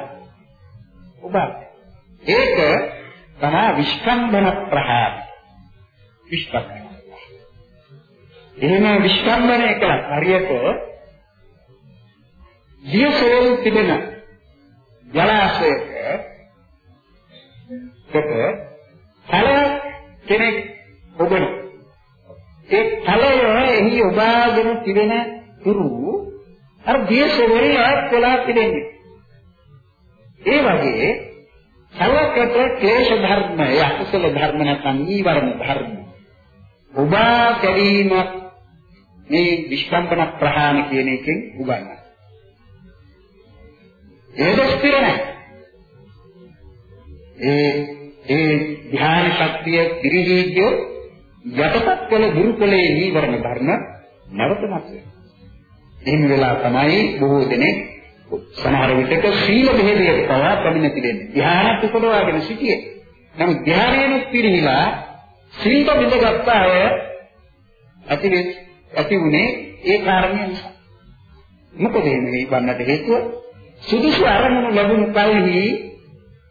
ඔබ. ඒක තමයි විස්කම්බන ප්‍රහාර විස්කම්බන. එහෙම විස්කම්බනය කළා. හරියට දියසෙල් තිබෙන ජලාශයක කොට තල කෙනෙක් ඔබන. ඒ තලය එහි ඔබාගෙන තිබෙන තුරු අර දියසෙවරේ කොලා තිබෙන්නේ ඒ වගේ සලකට ක්ලේශ ධර්ම ඒ අකුසල ධර්ම නැත්නම් ඊවරණ ධර්ම ඔබා කැඩීම මේ විස්කම්පන ප්‍රහාණ කියන එකෙන් උගන්වනවා ඒක ස්ථිර නැහැ. ඒ ඒ ධ්‍යාන ශක්තිය පිරිහීගිය යටපත් කළ ගුරුකුලයේ නීවරණ ධර්ම නැවතමත් වෙනවා. එහෙම වෙලා තමයි බොහෝ දෙනෙක් සමහර විටක සීල බෙහෙදයට පවා පැමිණ තිබෙන්නේ. ධ්‍යානත් උපදවාගෙන සිටියේ. නමුත් ධ්‍යානයෙන් පිරිහිලා සීල බිඳගත් අය ඇති ඇති උනේ ඒ කාරණය නිසා. මොකද මේ වන්නට හේතුව සුදුසු අරමුණු ලැබුණු කලෙහි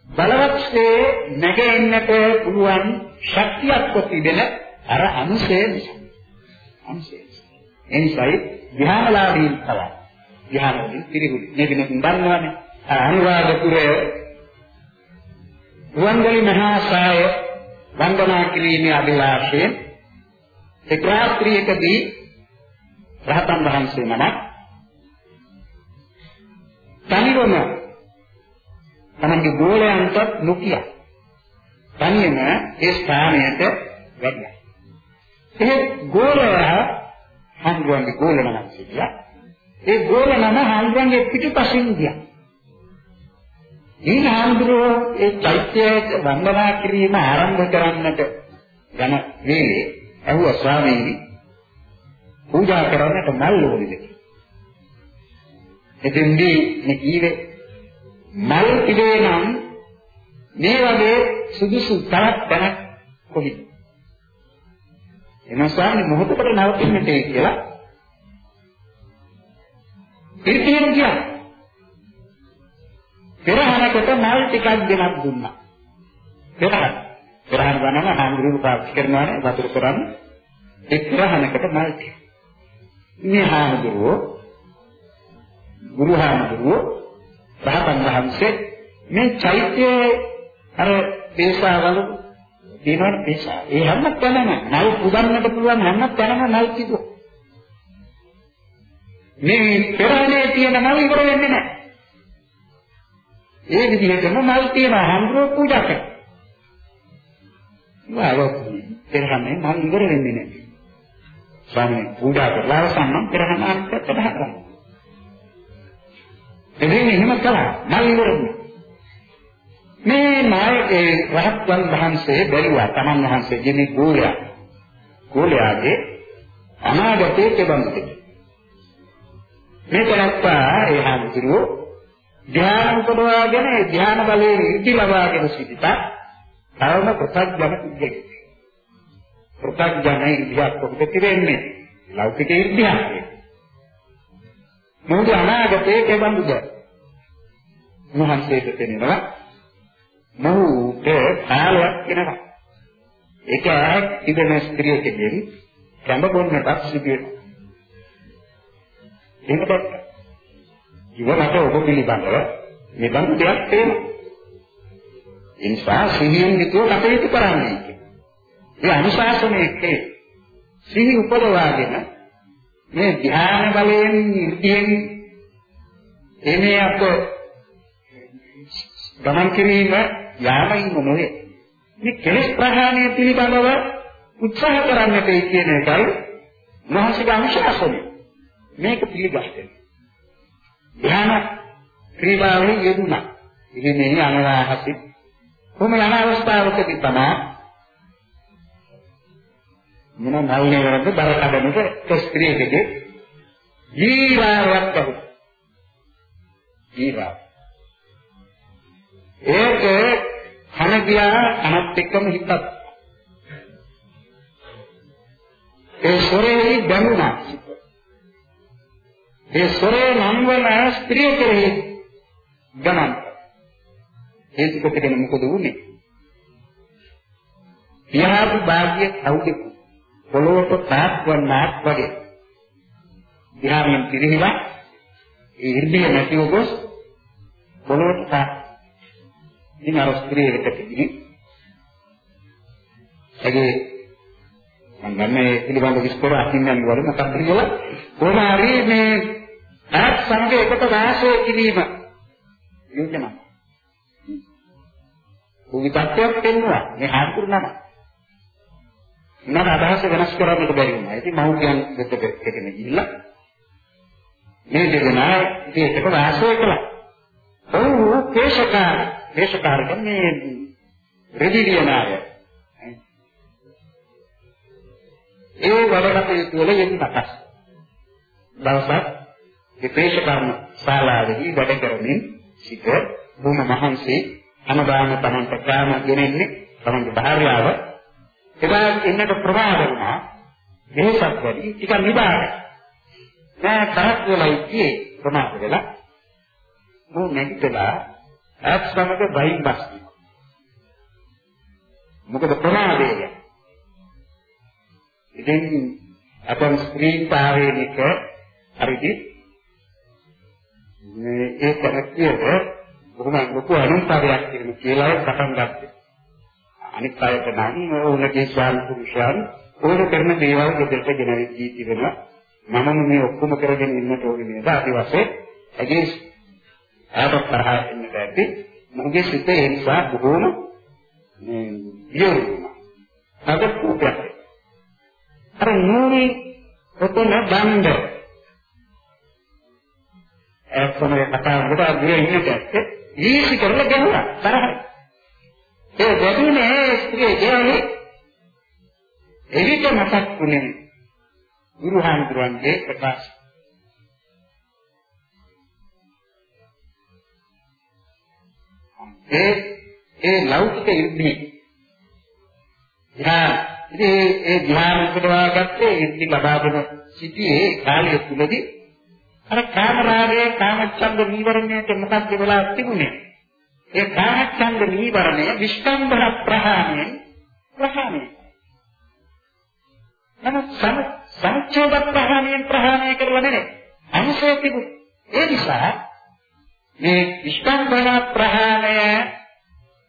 බලවත්සේ නැගෙන්නට පුළුවන් ශක්තියක් තිබෙන අර අනුසය නිසා. අනුසය. එනිසායි ධ්‍යානලාභීන් තමයි. ධ්‍යානවලින් පිළිගුලි. මේ දිනකින් දන්නවනේ. අනුරාධපුරයේ රුවන්වැලි මහා සාය වන්දනා කිරීමේ අභිලාෂයෙන් එක් රාත්‍රියකදී රහතන් වහන්සේ නමක් තනිවම තමන්ගේ ගෝලයන්ට නොකිය. තනියම ඒ ස්ථානයට වැඩියා. ඒ ගෝලයා හඳුන්වන්නේ ගෝල නමක් සිටියා. ඒ ගෝල නම හඳුන්වන්නේ පිටුපසින් ගියා. ඊන හඳුරෝ ඒ චෛත්‍යයට වන්දනා කිරීම ආරම්භ කරන්නට යන වේලේ ඇහුවා ස්වාමීනි පූජා කරන්නට මල් ඕනේද එතෙන්දී මේ කීවේ මල් පිටේ නම් මේ වගේ සුදුසු තරක් තැනක් කොහිද? එනවා ස්වාමීන් මොහොතකට නවතින්නට කියලා පිටින් ගියා. පෙරහනකට මල් ටිකක් දෙනක් දුන්නා. පෙරහන. පෙරහන වනම හාමුදුරුවෝ පාවිච්චි කරනවානේ වතුර කරන් ඒ පෙරහනකට මල් ටික. මේ හාමුදුරුවෝ ගුරුහාමුදුරුවෝ රහතන් වහන්සේ මේ චෛත්‍යයේ අර දේශාවල තියෙනවනේ දේශා. ඒ හැම තැනම නල් පුදන්නට පුළුවන් හැම තැනම නල් කිදුව. මේ පෙරහනේ තියෙන නල් ඉවර වෙන්නේ නැහැ. ඒ විදිහටම නල් තියෙන හම්බුරෝ පූජා කරනවා. වාව පෙරහනේ නල් ඉවර වෙන්නේ නැහැ. ස්වාමීන් පූජා කරලා අවසන් නම් පෙරහන අනිත්‍යයට බහරනවා. එදින එහෙම කළා. මල් ඉවරුනේ. මේ නායකේ රහත්වන් වහන්සේ බැලුවා තමන් වහන්සේගේ මේ ගෝලයා. ගෝලයාගේ අනාගතයේ කෙබඳුද? මේ තනත්තා ඒ හාමුදුරුවෝ ධ්‍යාන උපදවාගෙන ධ්‍යාන බලයෙන් ඉති ලබාගෙන සිටිතා. තවම ප්‍රත්‍යඥ කුජ්ජෙක්. ප්‍රත්‍යඥ ඉන්දියක් කොහොමද තිරෙන්නේ? ලෞකික ඉන්දියක්. මොහොත අනාගතයේ කෙබඳුද? මහන්සියට තේනවා මොහුට කාලයක් වෙනවා. ඒක ඇහක් ඉදන ස්ත්‍රියකගෙන් කැඳ බොන්නටත් සිදු වෙනවා. ඒකට ඉවරට ඔබ පිළිබඳව මේ බඳු දෙයක් තේරෙනවා. ඒ නිසා සිහියෙන් යුතුව කටයුතු කරන්නේ. ඒ අනුශාසනයේ සිහි උපදවාගෙන මේ ධ්‍යාන බලයෙන් ඉර්ධියෙන් එනේ අප ගමන් කිරීම යාමින් නොවේ. මේ කෙලෙස් ප්‍රහාණය පිළිබඳව උත්සාහ කරන්නට කියන එකයි මහසික අනුශාසනය. මේක පිළිගන්න. ධ්‍යාන ක්‍රියාවෙන් යෙදුණා. ඉතින් මේ අනවාහසි කොහොම යන අවස්ථාවකදී තමයි මොන නැල්නේ වරද බර කඩනක ස්ත්‍රියකගේ ජීවාවක් අහු. ජීවා. ඒක කන ගියා අනත් එක්කම හිතත්. ඒ සොරේ දැනුණා. ඒ සොරේ නම් වන ස්ත්‍රිය කෙරෙහි ගමන්. ඒක කොටගෙන මොකද වුනේ? පියාපු භාග්‍ය කවුද පොළොවට තාත්වන්නාක් වගේ. ධ්‍යානයෙන් පිළිහිලා ඒ ඉර්ධිය නැතිව ගොස් පොළොවට තාත්. ඉතින් අර ස්ත්‍රියකට කිවි. ඒකේ මම ගන්නේ පිළිබඳ විස්තර අහින්නන් වල මොකක්ද කියලා කොහොම හරි මේ ආත් සංග එකට වාසය කිරීම යෝජනා. උවිතත්වයක් පෙන්වුවා මේ හාමුදුරු නම. නම අදහස වෙනස් කරන්නට බැරි වුණා. ඉතින් මව්පියන් දෙකට එකගෙන ගිහිල්ලා මේ දෙදෙනා ඒකට වාසය කළා. ඔව් පේශකාර පේශකාර කියන්නේ රෙදිලියනාය. ඒ වැඩකටයුතු වල යෙදුණා. දවසක් මේ පේශකර්ම ශාලාවේදී වැඩ කරමින් සිට බොහොම මහන්සි අනදාන තමන්ට කාම ගෙනෙන්නේ තමන්ගේ භාර්යාව එදා එන්නට ප්‍රමාද වුණා. මේසක් වැඩි ටිකක් නිදාගන්න. නෑ තරක් වෙලයි කියේ ප්‍රමාද වෙලා. මෝ නැගිටලා ඇත් සමග බයින් බස්ති. මොකද ප්‍රමාදය. ඉතින් අපන් ස්ක්‍රීන් පාරේනික හරිදි මේ ඒ කරක්තියට බොහොම ලොකු අනුන්තරයක් කියලා පටන් ගත්තා. අනිත් අයට නම් ඕනගේ ස්වාමි පුරුෂයන් ඕන කරන දේවල් ගෙදරට ගෙනවි දී තිබෙනවා. මමම මේ ඔක්කොම කරගෙන ඉන්නට ඕනේ නේද? අද වශයෙන් ඇගේ ආපත් තරහ එන්න බැරි. මගේ සිත ඒ නිසා බොහොම මේ වියෝරුණා. අද කෝපයක්. අර නූනි ඔතන බණ්ඩ. ඒ කොමේ කතා කරලා ගියේ ඉන්නට ඇත්තේ ඊසි කරලා ගෙනුවා තරහයි. ඒ වැඩිනේ ස්ත්‍රී කියන්නේ එවිට මතක් වුණේ ගුරුහාමුදුරන්ගේ ප්‍රකාශ. ඒ ඒ ලෞකික ඉර්ධි ධ්‍යාන ඉතින් ඒ ධ්‍යාන උපදවා ගත්තේ ඉර්ධි ලබාගෙන සිටියේ කාලය තුලදී අර කාමරාගයේ කාමච්ඡන්ද නීවරණයට මොකක්ද වෙලා තිබුණේ ඒ කාමච්ඡන්ද නීවරණය විස්කම්බන ප්‍රහාණයෙන් ප්‍රහාණය. නමුත් සම සංචෝද ප්‍රහාණයෙන් ප්‍රහාණය කරලා නෙමෙයි. අනුසය තිබුණ. ඒ නිසා මේ විස්කම්බන ප්‍රහාණය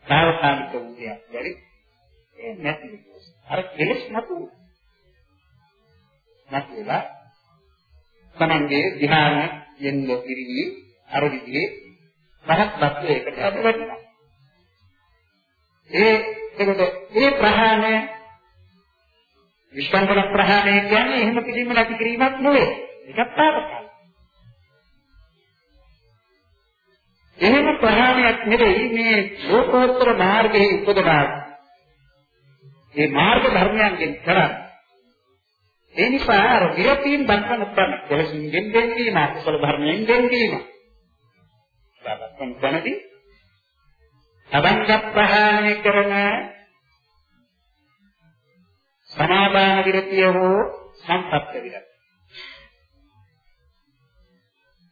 තාවකාලික වූයක්. බැරි ඒ නැති අර කෙලස් නැතු. නැතිලා තමන්ගේ ධ්‍යාන යෙන්න පිරිවි අර විදිහේ මහත් තත්වයකට අපවැටෙනවා. ඒ එතකොට ඒ ප්‍රහාණය විස්කම්බන ප්‍රහාණය කියන්නේ එහෙම කිසිම නැති කිරීමක් නෙවෙයි. ඒකත් තාපකාල. එහෙම ප්‍රහාණයක් නෙවෙයි මේ ලෝකෝත්තර මාර්ගයේ උපදවා. මේ මාර්ග ධර්මයන්ගෙන් කරන්නේ ඒ නිසා අර විරතියින් දක්වන තැන කෙලසින් ගෙන්වීම අකුසල ධර්මයෙන් ගෙන්වීම. දක්වන තැනදී අවංග ප්‍රහාණය කරන සමාදාන විරතිය හෝ සම්පත්ත විරතිය.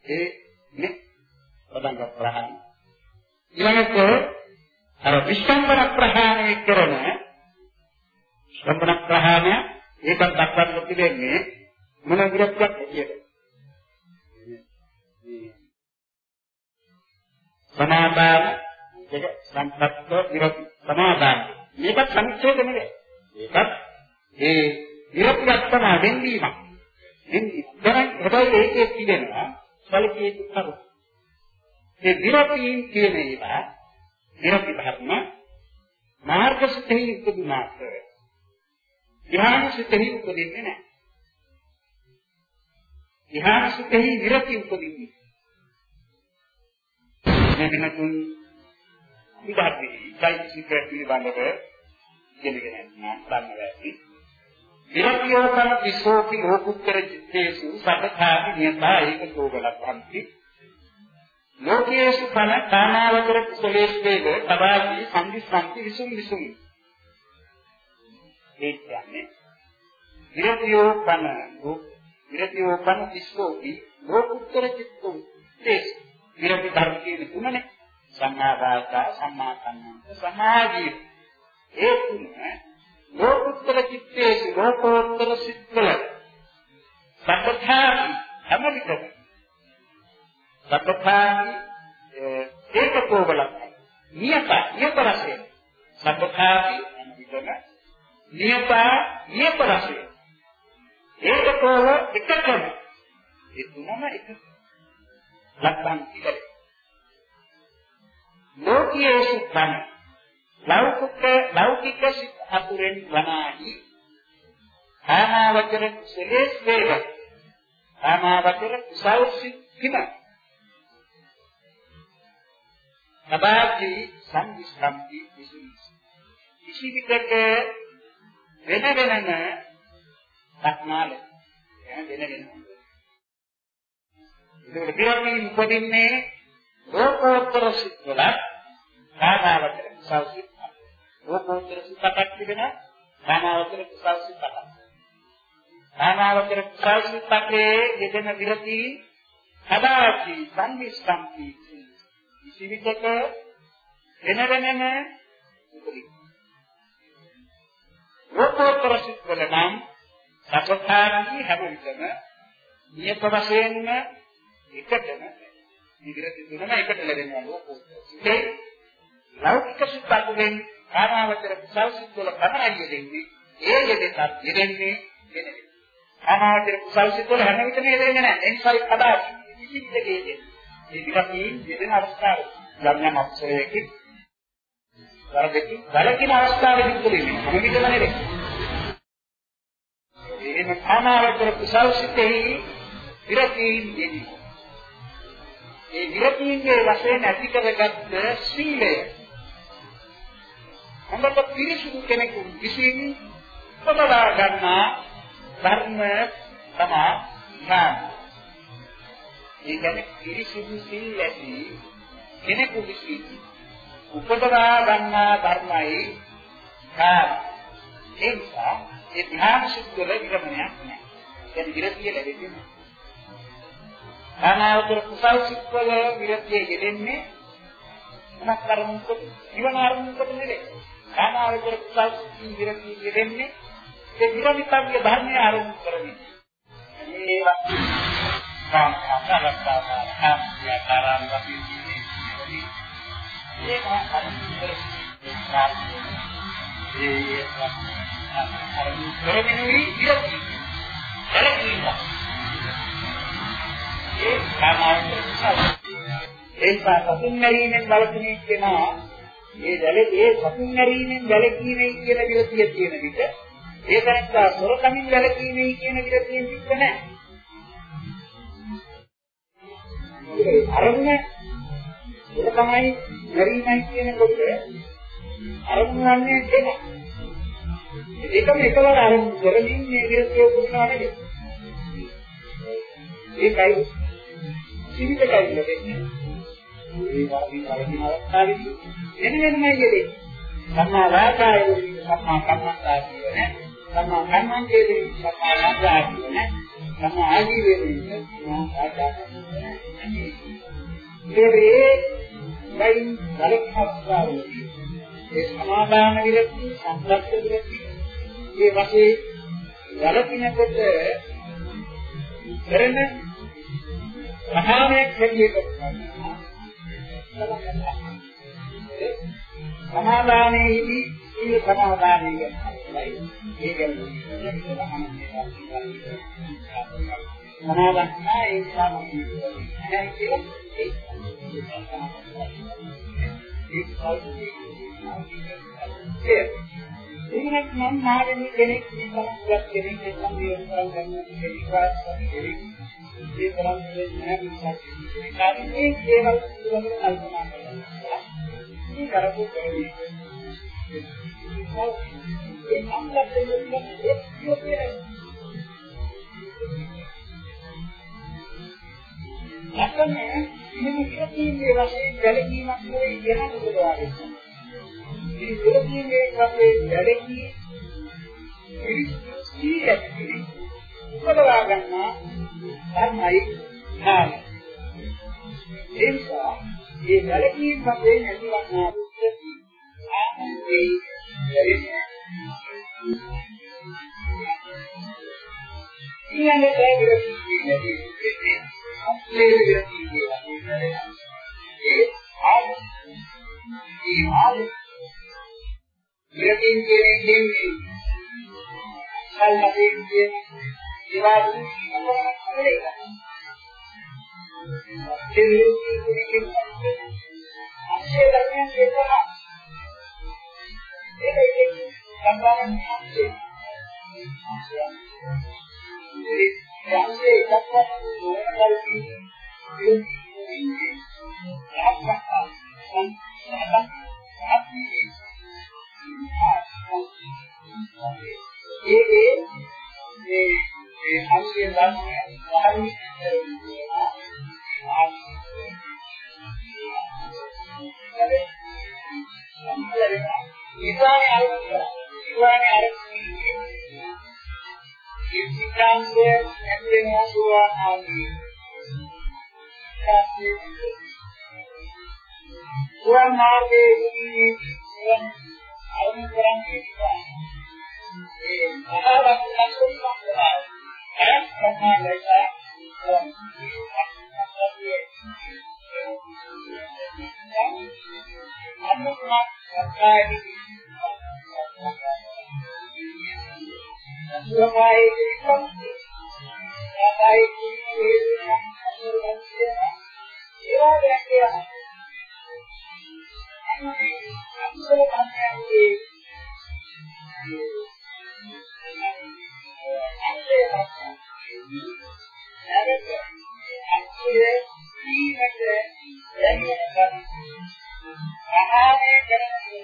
ඒ නේ අවංග ප්‍රහාණය. ඊළඟට අර විස්කම්බන ප්‍රහාණය කරන විස්කම්බන ප්‍රහාණය ඒකත් දක්වන්න තිබෙන්නේ මොන විරක්තියක් ඇටියට. සමාදාන දෙක සම්පත්ත විරක්ති සමාදාන. මේකත් සංක්ෂේප නෙවෙයි. ඒකත් ඒ විරක්තියක් තමයි වෙන්වීමක්. දැන් හැබැයි ඒකේ තිබෙනවා සැලකිය යුතු කරුණු. ඒ විරක්තියින් කියන ඒවා විරක්ති ධර්ම මාර්ගසිතෙහි උපදිනාට ධ්‍යාන සිතෙහි උපදින්නේ නැහැ. ධ්‍යාන සිතෙහි විරති උපදින්නේ. මෙන්න තුන් විදාර්ථී চৈতසික පිළිබඳව ඉගෙනගෙන යනවා සම්මවැසි. විරතියෝ කම විසෝති ලෝකුත්තර චිත්තේසු සතථාපි නියතා ඒක සෝබලක්ඛන්ති. ලෝකේසු කන කාමාවතර කුසලේසු වේද තබාති සම්දිස්සන්ති විසුම් විසුම්. ඒ කියන්නේ විරතියෝ කන විරතියෝ කන විස්සෝති ලෝකුත්තර චිත්තෝ තේස් විරති ධර්ම කියන තුනනේ. සම්මා වාචා සම්මා කම්මන්ත සමාධිය ඒ තුන ලෝකුත්තර චිත්තේසු ලෝකෝත්තර සිත්වල. සත්‍තාපි හැම විටම සත්‍තාපි ඒකකෝ බලක් නියත නියත රසය සත්‍තාපි හැම විටම නියතා නියත රසය. ඒකතෝව එකකම. ඒ තුනම එක. ලක්ෂණ ඉතිරි. ලෝකයේ සුඛං ලෞකික ලෞකික සිත් අතුරෙන් වනාහි ආනාවචර කුසලේස් වේද ආනාවචර කුසල් සිත් කිම සබාති සංවිස්කම්ති කිසි විටක වෙන වෙනම දක්නාල වෙන වෙනම. ඒක පිරමින් උපදින්නේ ලෝකෝත්තර සිත්වල කාමාවතර සෞසිත ලෝකෝත්තර සිතක් තිබෙන කාමාවතර සෞසිතක් කාමාවතර සෞසිතකේ යෙදෙන විරති සදාචි සංවිස්සම්පි ඉසිවිතක වෙන වෙනම උපදින්නේ ලෝකෝත්තර සිත්වල නම් සකතාරී හැම විටම නියත වශයෙන්ම එකටම විග්‍රහ තුනම එකට ලැබෙනවා ලෝකෝත්තර සිතේ ලෞකික සිත්තුෙන් කාමාවචර කුසල් සිත්වල පමණයි දෙන්නේ ඒ යෙදෙත් යෙදෙන්නේ වෙන කාමාවචර කුසල් සිත්වල හැම විටම යෙදෙන්නේ නැහැ. එනිසායි කදා කිසිදෙකේ යෙදෙන්නේ ඒ විරතියින් යෙදෙන අවස්ථාව යම් යම් අක්ෂරයකින් වරදකින් වලකින අවස්ථාවේදී තුලින් හැම විටම නෙවෙයි. එහෙම කාමාවචර කුසල් සිතෙහි විරතීන් දෙවි. ඒ විරතීන්ගේ වශයෙන් ඇති කරගත්ත සීලය හොඳට පිරිසිදු කෙනෙකු විසින් උපදවා ගන්නා ධර්ම තමයි ඥාන. ඒ කියන්නේ පිරිසිදු සීල ඇති කෙනෙකු විසින් උපදවා ගන්නා ධර්මයි කාම. ඒ නිසා ඒ ධ්‍යාන සුද්ධල විරමණයක් නැහැ. දැන් විරතිය ලැබෙන්නේ නැහැ. කාමාවතර කුසල් සිත්වල විරතිය යෙදෙන්නේ මොනක් කරමුකද? නිවන අරමුණකට නෙවෙයි. කාමාවතර කුසල් සිත් විරතිය යෙදෙන්නේ ඒ විරමිතව්‍ය ධර්මය අරමුණු කරමින්. ඒවා කාම කාමලක්ෂාන කාම්‍ය කාරාම වශයෙන් ඒක අර කරමිනුයි විරති සැලකීම ඒ කාමාවචර ඒ සතුන් මැරීමෙන් බලපෑමේ කෙනා ඒ දැලේ ඒ සතුන් මැරීමෙන් වැළකීමේ කියන විරතිය තියෙන විට ඒ තරත්තා සොරකමින් වැළකීමේ කියන විදිහකින් සිද්ධ නැහැ. අරමුණ සොරකමයි මරීමයි කියනකොට අරමුණ වන්නේ දෙක. ඒකම එකවර අරමුණ කරමින් මේ විදිහට පුරුණා නෙවෙයි. ඒකයි ජීවිතකයි ලැබෙන්නේ. ඒ වගේ වරදින අවස්ථාවේදී එන වෙනමයි යෙදෙන්නේ. සම්මා වාචාය සම්මා කම්මන්තා කියන සම්මා කම්මන්තේ සම්මා වාචා කියන සම්මා ආජීවයේ සම්මා වාචා මේ වයින් බලකස්තාවෝදී ඒ සමාදාන විරති සම්පත්ත විරති මේ වශයෙන් වලකිනකොට කරන මහාමයක් හැටියට සමාදානයේදී සීල සමාදානය ගැනයි ඒ ගැන සමාදානය ඒ සමාධිය නැහැ කියලා ඒ එහෙමත් නම් මාගෙනි කෙනෙක් මේ තරම්වත් කෙනෙක් නැත්නම් මේ උත්සාහ කරන කෙනෙක් වාස්තව කෙනෙක් මේ තරම් දෙන්නේ නැහැ මිසක් කාර්යයේ දේවල් පිළිබඳව කල්පනා කරනවා මේ කරපු දෙවි ඒ අම්ලත් දෙන්නේ නැත්නම් මේ විකීමේ වශයෙන් වැළකීමක් නෙවෙයි යන උදාහරණයක්. මේ විකීමේ වශයෙන් වැළකී ඉරිසී උපදවා ගන්නා තමයි ධාන. ඒ නිසා මේ වැළකීම් වශයෙන් ඇතිවන්නා දුක්ඛ ආනන්දේ ඊළඟට විරති කියන්නේ අපේ විරති කියන්නේ ඒ ආද ඒ ආද විරතින් කියන්නේ සල්පතේ කියන ඒවා දුන්නේ ඒ විරති කියන්නේ අපේ ධර්මයන් දෙකම ඒක ඒක සම්බන්ධ නැහැ ඒ යන්නේ එකක්වත් ඕනකල් කියන්නේ ඒ ඒ මේ මේ අන්තිම ධර්මය ඉස්ලාමයේ අරුත් ඉස්ලාමයේ අරුත් ඉස්ලාම්ය ඇතුලේ නෝසුවා ආදී සුවන් මාර්ගයේ ඉන්නේ සුවන් අරුණ කරන්නේ ඒ මහා වස්තුන් සම්පදාය අයත් සමානයික අනුමත සත්‍යයි සුවමයි සම්පති සායි කුමේ අනුරන්තිය ඒවා දැක්කේ අනුසල කන්නේ නැවත අක්ෂේ සීමට දැනෙන මහානේ කරන්නේ